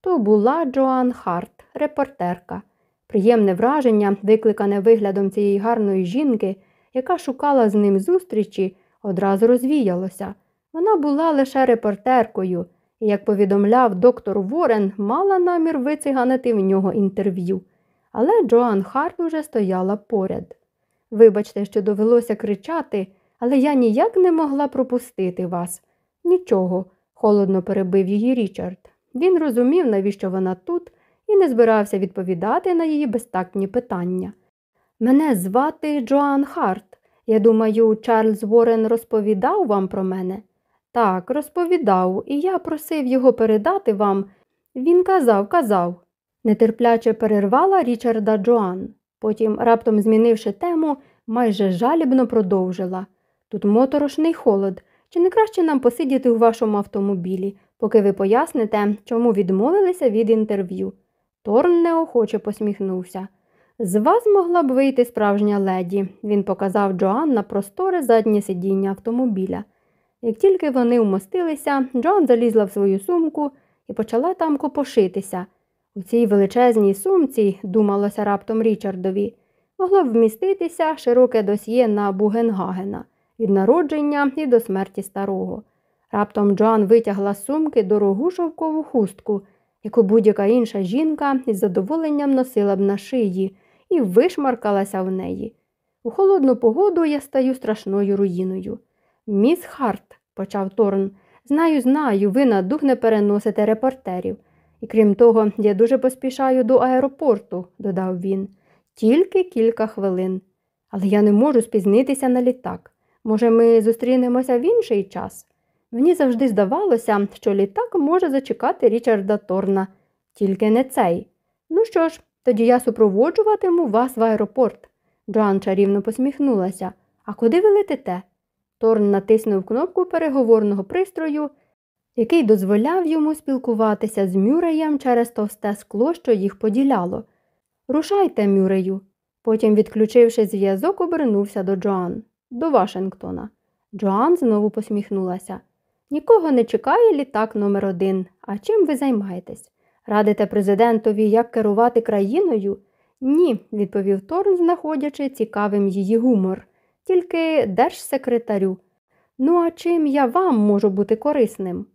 То була Джоан Харт, репортерка. Приємне враження, викликане виглядом цієї гарної жінки, яка шукала з ним зустрічі, одразу розвіялося. Вона була лише репортеркою і, як повідомляв доктор Ворен, мала намір вициганити в нього інтерв'ю. Але Джоан Харт уже стояла поряд. Вибачте, що довелося кричати, але я ніяк не могла пропустити вас. Нічого, холодно перебив її Річард. Він розумів, навіщо вона тут, і не збирався відповідати на її безтактні питання. Мене звати Джоан Харт. Я думаю, Чарльз Ворен розповідав вам про мене? Так, розповідав, і я просив його передати вам. Він казав, казав. Нетерпляче перервала Річарда Джоан. Потім, раптом змінивши тему, майже жалібно продовжила. Тут моторошний холод. Чи не краще нам посидіти у вашому автомобілі, поки ви поясните, чому відмовилися від інтерв'ю? Торн неохоче посміхнувся. З вас могла б вийти справжня леді, він показав Джоан на просторе заднє сидіння автомобіля. Як тільки вони вмостилися, Джоан залізла в свою сумку і почала там копошитися. У цій величезній сумці, думалося раптом Річардові, могло б вміститися широке досьє на Бугенгагена від народження і до смерті старого. Раптом Джоан витягла з сумки дорогу шовкову хустку, яку будь-яка інша жінка із задоволенням носила б на шиї і вишмаркалася в неї. У холодну погоду я стаю страшною руїною. Міс Харт, почав Торн, знаю, знаю, ви на дух не переносите репортерів. І крім того, я дуже поспішаю до аеропорту, додав він, тільки кілька хвилин. Але я не можу спізнитися на літак. Може, ми зустрінемося в інший час? Мені завжди здавалося, що літак може зачекати Річарда Торна, тільки не цей. Ну що ж, тоді я супроводжуватиму вас в аеропорт. Джоан чарівно посміхнулася. А куди ви летите? Торн натиснув кнопку переговорного пристрою, який дозволяв йому спілкуватися з Мюреєм через товсте скло, що їх поділяло. Рушайте, Мюрею. Потім, відключивши зв'язок, обернувся до Джоан. До Вашингтона. Джоан знову посміхнулася. Нікого не чекає літак номер один. А чим ви займаєтесь? Радите президентові, як керувати країною? Ні, відповів Торн, знаходячи цікавим її гумор, тільки держсекретарю. Ну, а чим я вам можу бути корисним?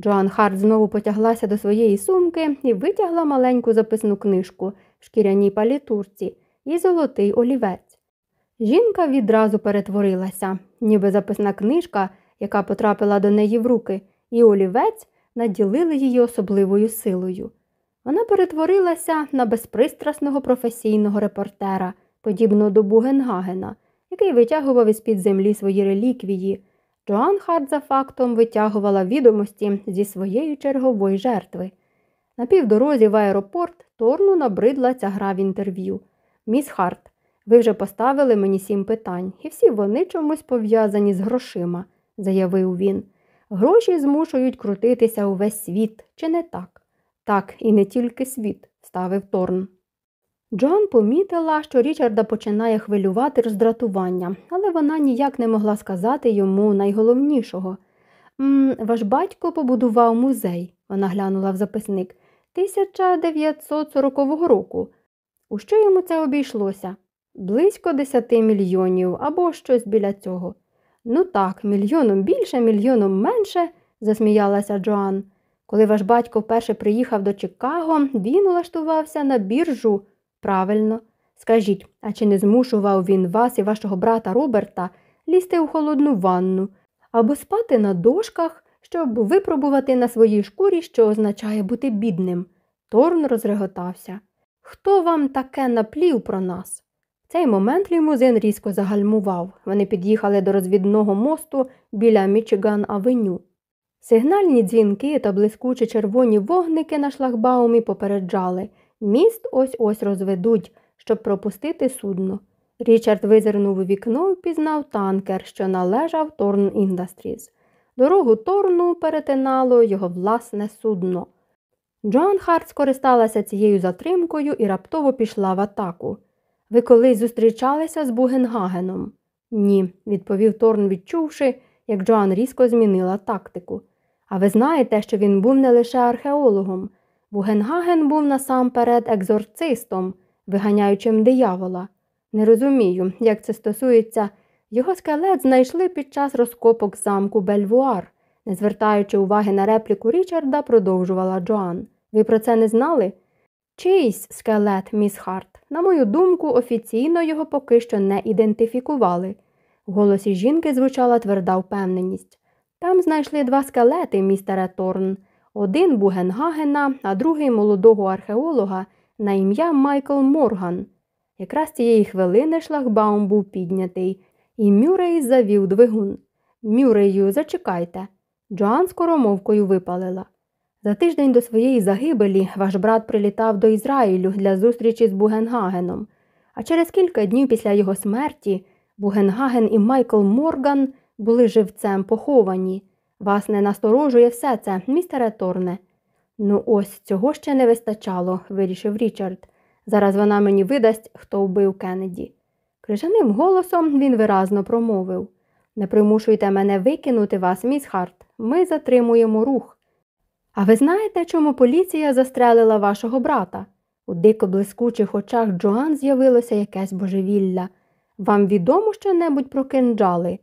Джоан Харт знову потяглася до своєї сумки і витягла маленьку записну книжку в шкіряній палітурці і золотий олівець. Жінка відразу перетворилася, ніби записна книжка, яка потрапила до неї в руки, і олівець наділили її особливою силою. Вона перетворилася на безпристрасного професійного репортера, подібно до Бугенгагена, який витягував із під землі свої реліквії. Джоан Харт за фактом витягувала відомості зі своєї чергової жертви. На півдорозі в аеропорт Торну набридла ця гра в інтерв'ю. Міс Харт, ви вже поставили мені сім питань, і всі вони чомусь пов'язані з грошима, заявив він. Гроші змушують крутитися увесь світ, чи не так? Так, і не тільки світ, ставив Торн. Джон помітила, що Річарда починає хвилювати роздратування, але вона ніяк не могла сказати йому найголовнішого. «М, Ваш батько побудував музей, вона глянула в записник, 1940 року. У що йому це обійшлося? Близько 10 мільйонів або щось біля цього. Ну так, мільйоном більше, мільйоном менше, засміялася Джоан. Коли ваш батько вперше приїхав до Чикаго, він улаштувався на біржу. Правильно, скажіть, а чи не змушував він вас і вашого брата Роберта лізти у холодну ванну або спати на дошках, щоб випробувати на своїй шкурі, що означає бути бідним? Торн розреготався. Хто вам таке наплів про нас? В цей момент лімузин різко загальмував. Вони під'їхали до розвідного мосту біля Мічиган Авеню. Сигнальні дзвінки та блискучі червоні вогники на шлагбаумі попереджали. Міст ось ось розведуть, щоб пропустити судно. Річард визирнув у вікно і впізнав танкер, що належав Торн Індастріс. Дорогу Торну перетинало його власне судно. Джоан Харт скористалася цією затримкою і раптово пішла в атаку. Ви колись зустрічалися з Бугенгагеном? Ні, відповів Торн, відчувши, як Джоан різко змінила тактику. А ви знаєте, що він був не лише археологом. Бугенгаген був насамперед екзорцистом, виганяючим диявола. Не розумію, як це стосується. Його скелет знайшли під час розкопок замку Бельвуар. Не звертаючи уваги на репліку Річарда, продовжувала Джоан. Ви про це не знали? Чийсь скелет, міс Харт. На мою думку, офіційно його поки що не ідентифікували. В голосі жінки звучала тверда впевненість. Там знайшли два скелети, містере Торн. Один Бугенгагена, а другий молодого археолога на ім'я Майкл Морган. Якраз цієї хвилини шлагбаум був піднятий, і Мюррей завів двигун. Мюрею, зачекайте. Джоан скоромовкою випалила. За тиждень до своєї загибелі ваш брат прилітав до Ізраїлю для зустрічі з Бугенгагеном, а через кілька днів після його смерті Бугенгаген і Майкл Морган були живцем поховані. Вас не насторожує все це, містере Торне. Ну, ось цього ще не вистачало, вирішив Річард. Зараз вона мені видасть, хто вбив Кеннеді. Крижаним голосом він виразно промовив Не примушуйте мене викинути вас, міс Харт. Ми затримуємо рух. А ви знаєте, чому поліція застрелила вашого брата? У дико блискучих очах Джоан з'явилося якесь божевілля. Вам відомо що небудь про кинджали?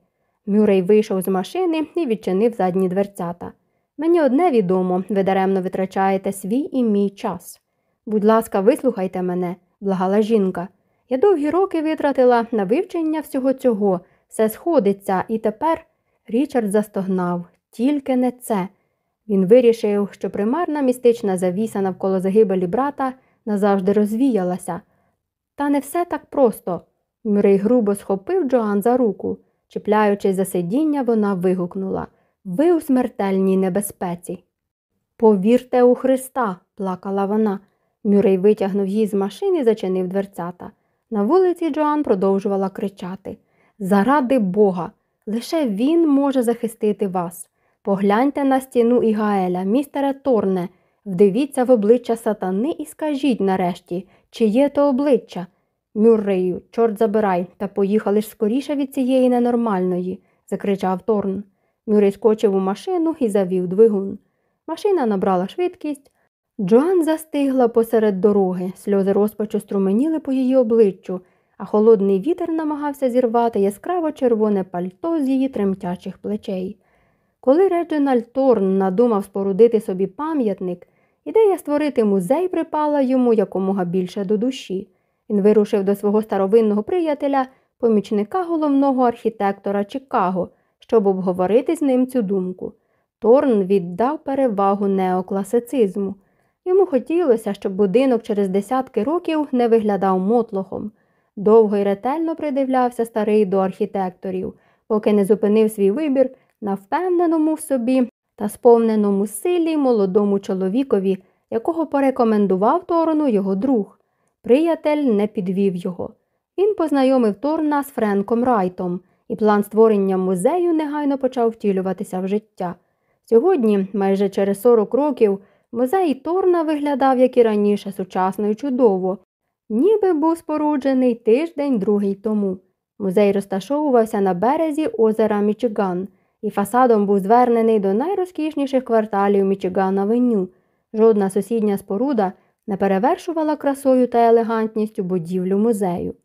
Мюррей вийшов з машини і відчинив задні дверцята. Мені одне відомо, ви даремно витрачаєте свій і мій час. Будь ласка, вислухайте мене, благала жінка. Я довгі роки витратила на вивчення всього цього, все сходиться, і тепер Річард застогнав, тільки не це. Він вирішив, що примарна містична завіса навколо загибелі брата назавжди розвіялася. Та не все так просто. Мюррей грубо схопив Джоан за руку. Чіпляючись за сидіння, вона вигукнула Ви у смертельній небезпеці. Повірте у Христа, плакала вона. Мюрей витягнув її з машини і зачинив дверцята. На вулиці Джоан продовжувала кричати Заради Бога, лише він може захистити вас. Погляньте на стіну Ігаеля, містере Торне, вдивіться в обличчя сатани і скажіть нарешті, чи є то обличчя. Мюррею, чорт забирай, та поїхали ж скоріше від цієї ненормальної, закричав Торн. Мюррей скочив у машину і завів двигун. Машина набрала швидкість. Джоан застигла посеред дороги, сльози розпачу струменіли по її обличчю, а холодний вітер намагався зірвати яскраво червоне пальто з її тремтячих плечей. Коли Реджинальд Торн надумав спорудити собі пам'ятник, ідея створити музей припала йому якомога більше до душі. Він вирушив до свого старовинного приятеля, помічника головного архітектора Чикаго, щоб обговорити з ним цю думку. Торн віддав перевагу неокласицизму. Йому хотілося, щоб будинок через десятки років не виглядав мотлохом. Довго й ретельно придивлявся старий до архітекторів, поки не зупинив свій вибір на впевненому в собі та сповненому силі молодому чоловікові, якого порекомендував Торону його друг. Приятель не підвів його. Він познайомив Торна з Френком Райтом, і план створення музею негайно почав втілюватися в життя. Сьогодні, майже через 40 років, музей Торна виглядав, як і раніше, сучасно і чудово, ніби був споруджений тиждень другий тому. Музей розташовувався на березі озера Мічиган і фасадом був звернений до найрозкішніших кварталів Мічигана Веню. Жодна сусідня споруда не перевершувала красою та елегантністю будівлю музею.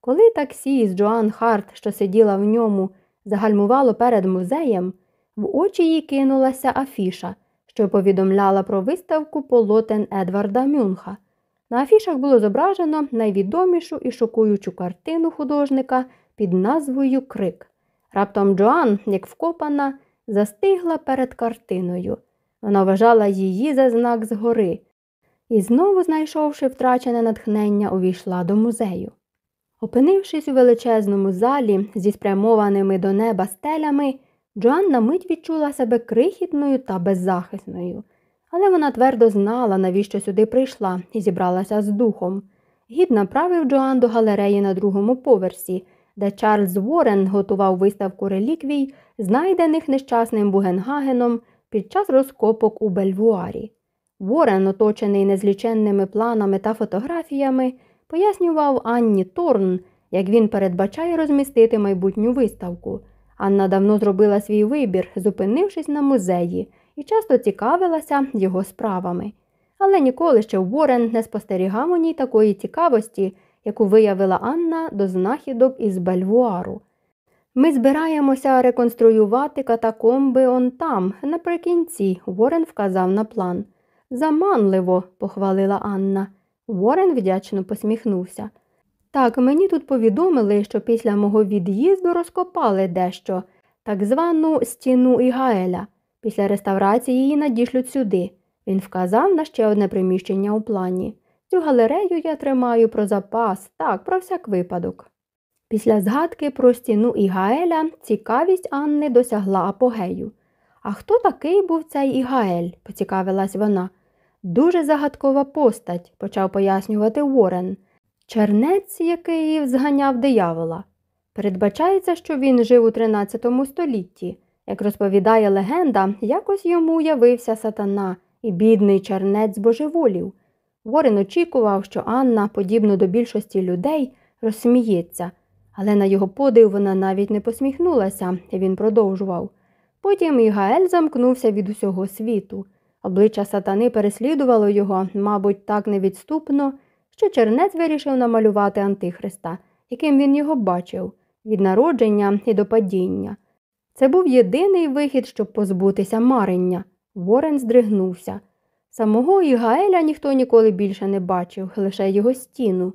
Коли таксі з Джоан Харт, що сиділа в ньому, загальмувало перед музеєм, в очі їй кинулася афіша, що повідомляла про виставку полотен Едварда Мюнха. На афішах було зображено найвідомішу і шокуючу картину художника під назвою Крик. Раптом Джоан, як вкопана, застигла перед картиною. Вона вважала її за знак згори і, знову, знайшовши втрачене натхнення, увійшла до музею. Опинившись у величезному залі зі спрямованими до неба стелями, Джоан на мить відчула себе крихітною та беззахисною, але вона твердо знала, навіщо сюди прийшла, і зібралася з духом. Гід направив Джоан до галереї на другому поверсі, де Чарльз Уоррен готував виставку реліквій, знайдених нещасним Бугенгагеном під час розкопок у Бельвуарі. Ворен, оточений незліченними планами та фотографіями, пояснював Анні Торн, як він передбачає розмістити майбутню виставку. Анна давно зробила свій вибір, зупинившись на музеї, і часто цікавилася його справами. Але ніколи ще Ворен не спостерігав у ній такої цікавості, яку виявила Анна до знахідок із Бельвуару. Ми збираємося реконструювати катакомби он там, наприкінці, Ворен вказав на план. Заманливо, похвалила Анна. Ворен вдячно посміхнувся. Так, мені тут повідомили, що після мого від'їзду розкопали дещо, так звану стіну Ігаеля. Після реставрації її надішлють сюди. Він вказав на ще одне приміщення у плані. Цю галерею я тримаю про запас, так, про всяк випадок. Після згадки про стіну Ігаеля цікавість Анни досягла апогею. А хто такий був цей Ігаель? поцікавилась вона. Дуже загадкова постать, почав пояснювати Уоррен. Чернець, який зганяв диявола. Передбачається, що він жив у 13 столітті. Як розповідає легенда, якось йому явився сатана і бідний чернець божеволів. Ворен очікував, що Анна, подібно до більшості людей, розсміється, але на його подив вона навіть не посміхнулася, і він продовжував. Потім Ігаель замкнувся від усього світу. Обличчя сатани переслідувало його, мабуть, так невідступно, що чернець вирішив намалювати Антихриста, яким він його бачив, від народження і до падіння. Це був єдиний вихід, щоб позбутися марення. Ворен здригнувся. Самого Ігаеля ніхто ніколи більше не бачив, лише його стіну.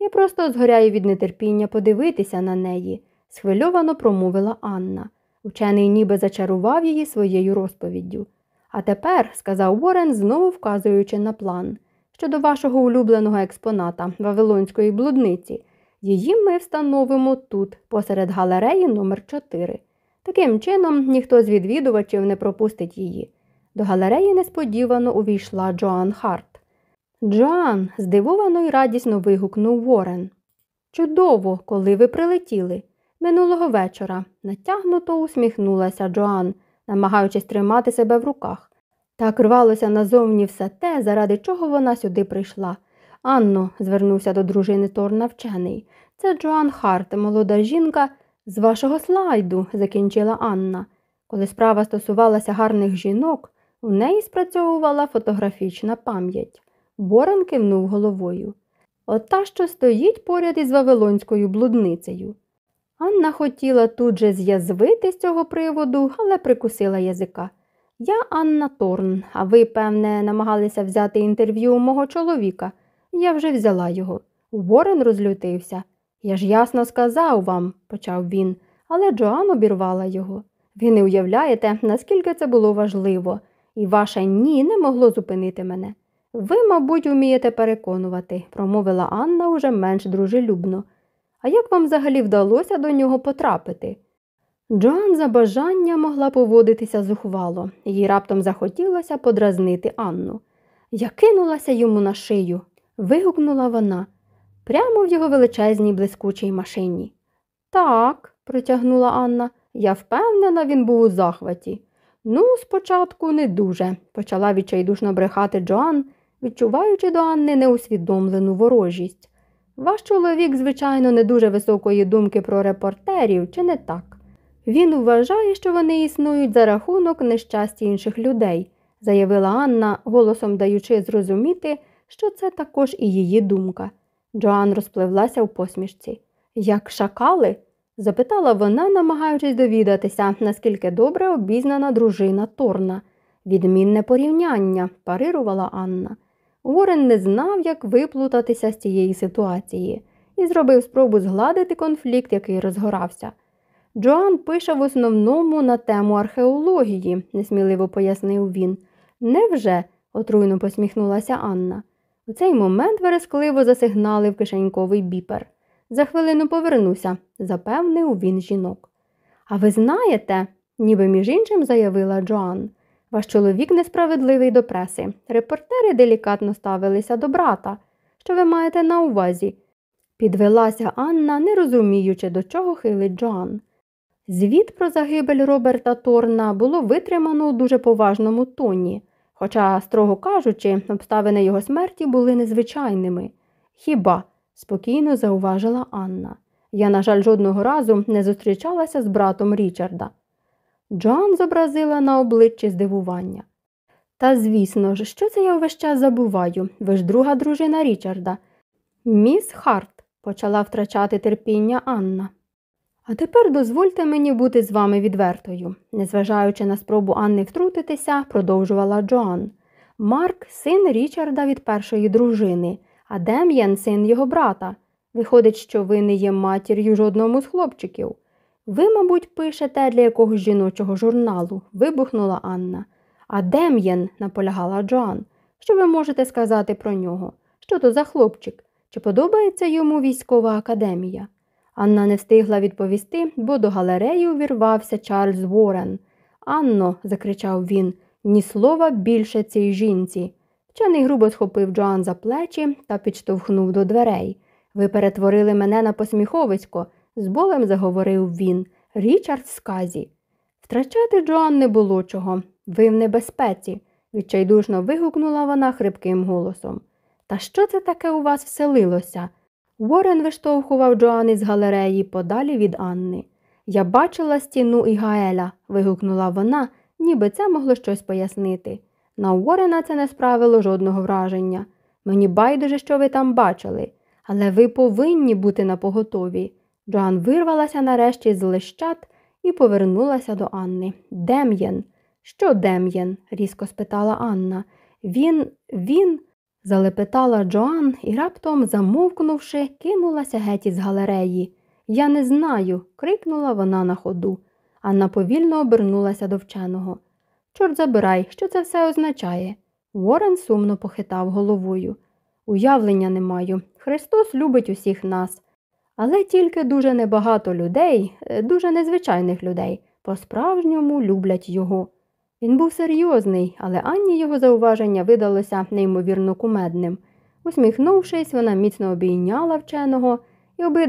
Я просто згоряю від нетерпіння подивитися на неї, схвильовано промовила Анна. Учений ніби зачарував її своєю розповіддю. А тепер, сказав Уоррен, знову вказуючи на план, щодо вашого улюбленого експоната Вавилонської блудниці. Її ми встановимо тут, посеред галереї номер 4 Таким чином, ніхто з відвідувачів не пропустить її. До галереї несподівано увійшла Джоан Харт. Джоан, здивовано й радісно вигукнув Ворен. Чудово, коли ви прилетіли. Минулого вечора натягнуто усміхнулася Джоан, намагаючись тримати себе в руках. Так рвалося назовні все те, заради чого вона сюди прийшла. Анно, звернувся до дружини Торна вчений. Це Джоан Харт, молода жінка. З вашого слайду, закінчила Анна. Коли справа стосувалася гарних жінок, у неї спрацьовувала фотографічна пам'ять. Борен кивнув головою. От та, що стоїть поряд із Вавилонською блудницею. Анна хотіла тут же з'язвити з цього приводу, але прикусила язика. Я Анна Торн, а ви, певне, намагалися взяти інтерв'ю у мого чоловіка. Я вже взяла його. Ворон розлютився. Я ж ясно сказав вам, почав він, але Джоан обірвала його. Ви не уявляєте, наскільки це було важливо, і ваше ні не могло зупинити мене. Ви, мабуть, умієте переконувати, промовила Анна уже менш дружелюбно. А як вам взагалі вдалося до нього потрапити? Джоан за бажання могла поводитися зухвало, їй раптом захотілося подразнити Анну. Я кинулася йому на шию, вигукнула вона, прямо в його величезній блискучій машині. Так, протягнула Анна, я впевнена, він був у захваті. Ну, спочатку не дуже, почала відчайдушно брехати Джоан, відчуваючи до Анни неусвідомлену ворожість. Ваш чоловік, звичайно, не дуже високої думки про репортерів, чи не так? Він вважає, що вони існують за рахунок нещастя інших людей, заявила Анна, голосом даючи зрозуміти, що це також і її думка. Джоан розпливлася в посмішці. Як шакали? запитала вона, намагаючись довідатися, наскільки добре обізнана дружина Торна. Відмінне порівняння, парирувала Анна. Уоррен не знав, як виплутатися з цієї ситуації, і зробив спробу згладити конфлікт, який розгорався. Джоан пише в основному на тему археології, несміливо пояснив він. Невже? отруйно посміхнулася Анна. У цей момент верескливо засигналив кишеньковий біпер. За хвилину повернуся, запевнив він жінок. А ви знаєте, ніби між іншим заявила Джоан. Ваш чоловік несправедливий до преси. Репортери делікатно ставилися до брата. Що ви маєте на увазі? Підвелася Анна, не розуміючи, до чого хилить Джоан. Звіт про загибель Роберта Торна було витримано у дуже поважному тоні, хоча, строго кажучи, обставини його смерті були незвичайними. Хіба? спокійно зауважила Анна. Я, на жаль, жодного разу не зустрічалася з братом Річарда. Джоан зобразила на обличчі здивування. Та, звісно ж, що це я увесь час забуваю? Ви ж друга дружина Річарда. Міс Харт, почала втрачати терпіння Анна. А тепер дозвольте мені бути з вами відвертою, незважаючи на спробу Анни втрутитися, продовжувала Джоан. Марк син Річарда від першої дружини, а Дем'ян син його брата. Виходить, що ви не є матір'ю жодному з хлопчиків. Ви, мабуть, пишете для якогось жіночого журналу, вибухнула Анна. А Дем'ян, наполягала Джоан, що ви можете сказати про нього? Що то за хлопчик? Чи подобається йому військова академія? Анна не встигла відповісти, бо до галереї увірвався Чарльз Ворен. Анно, закричав він, ні слова більше цій жінці. Вчений грубо схопив Джоан за плечі та підштовхнув до дверей. Ви перетворили мене на посміховисько, з болем заговорив він. Річард сказі. Втрачати Джоан не було чого. Ви в небезпеці, відчайдушно вигукнула вона хрипким голосом. Та що це таке у вас вселилося? Ворен виштовхував Джоан із галереї подалі від Анни. Я бачила стіну Ігаеля, вигукнула вона, ніби це могло щось пояснити. На Уоррена це не справило жодного враження. Мені байдуже, що ви там бачили, але ви повинні бути напоготові. Джоан вирвалася нарешті з лищат і повернулася до Анни. Дем'єн. Що Дем'єн? різко спитала Анна. Він, він, залепетала Джоан і раптом, замовкнувши, кинулася геть із галереї. Я не знаю, крикнула вона на ходу. Анна повільно обернулася до вченого. Чорт забирай, що це все означає? Ворен сумно похитав головою. Уявлення не маю. Христос любить усіх нас. Але тільки дуже небагато людей, е, дуже незвичайних людей, по-справжньому люблять його. Він був серйозний, але Анні його зауваження видалося неймовірно кумедним. Усміхнувшись, вона міцно обійняла вченого і обидва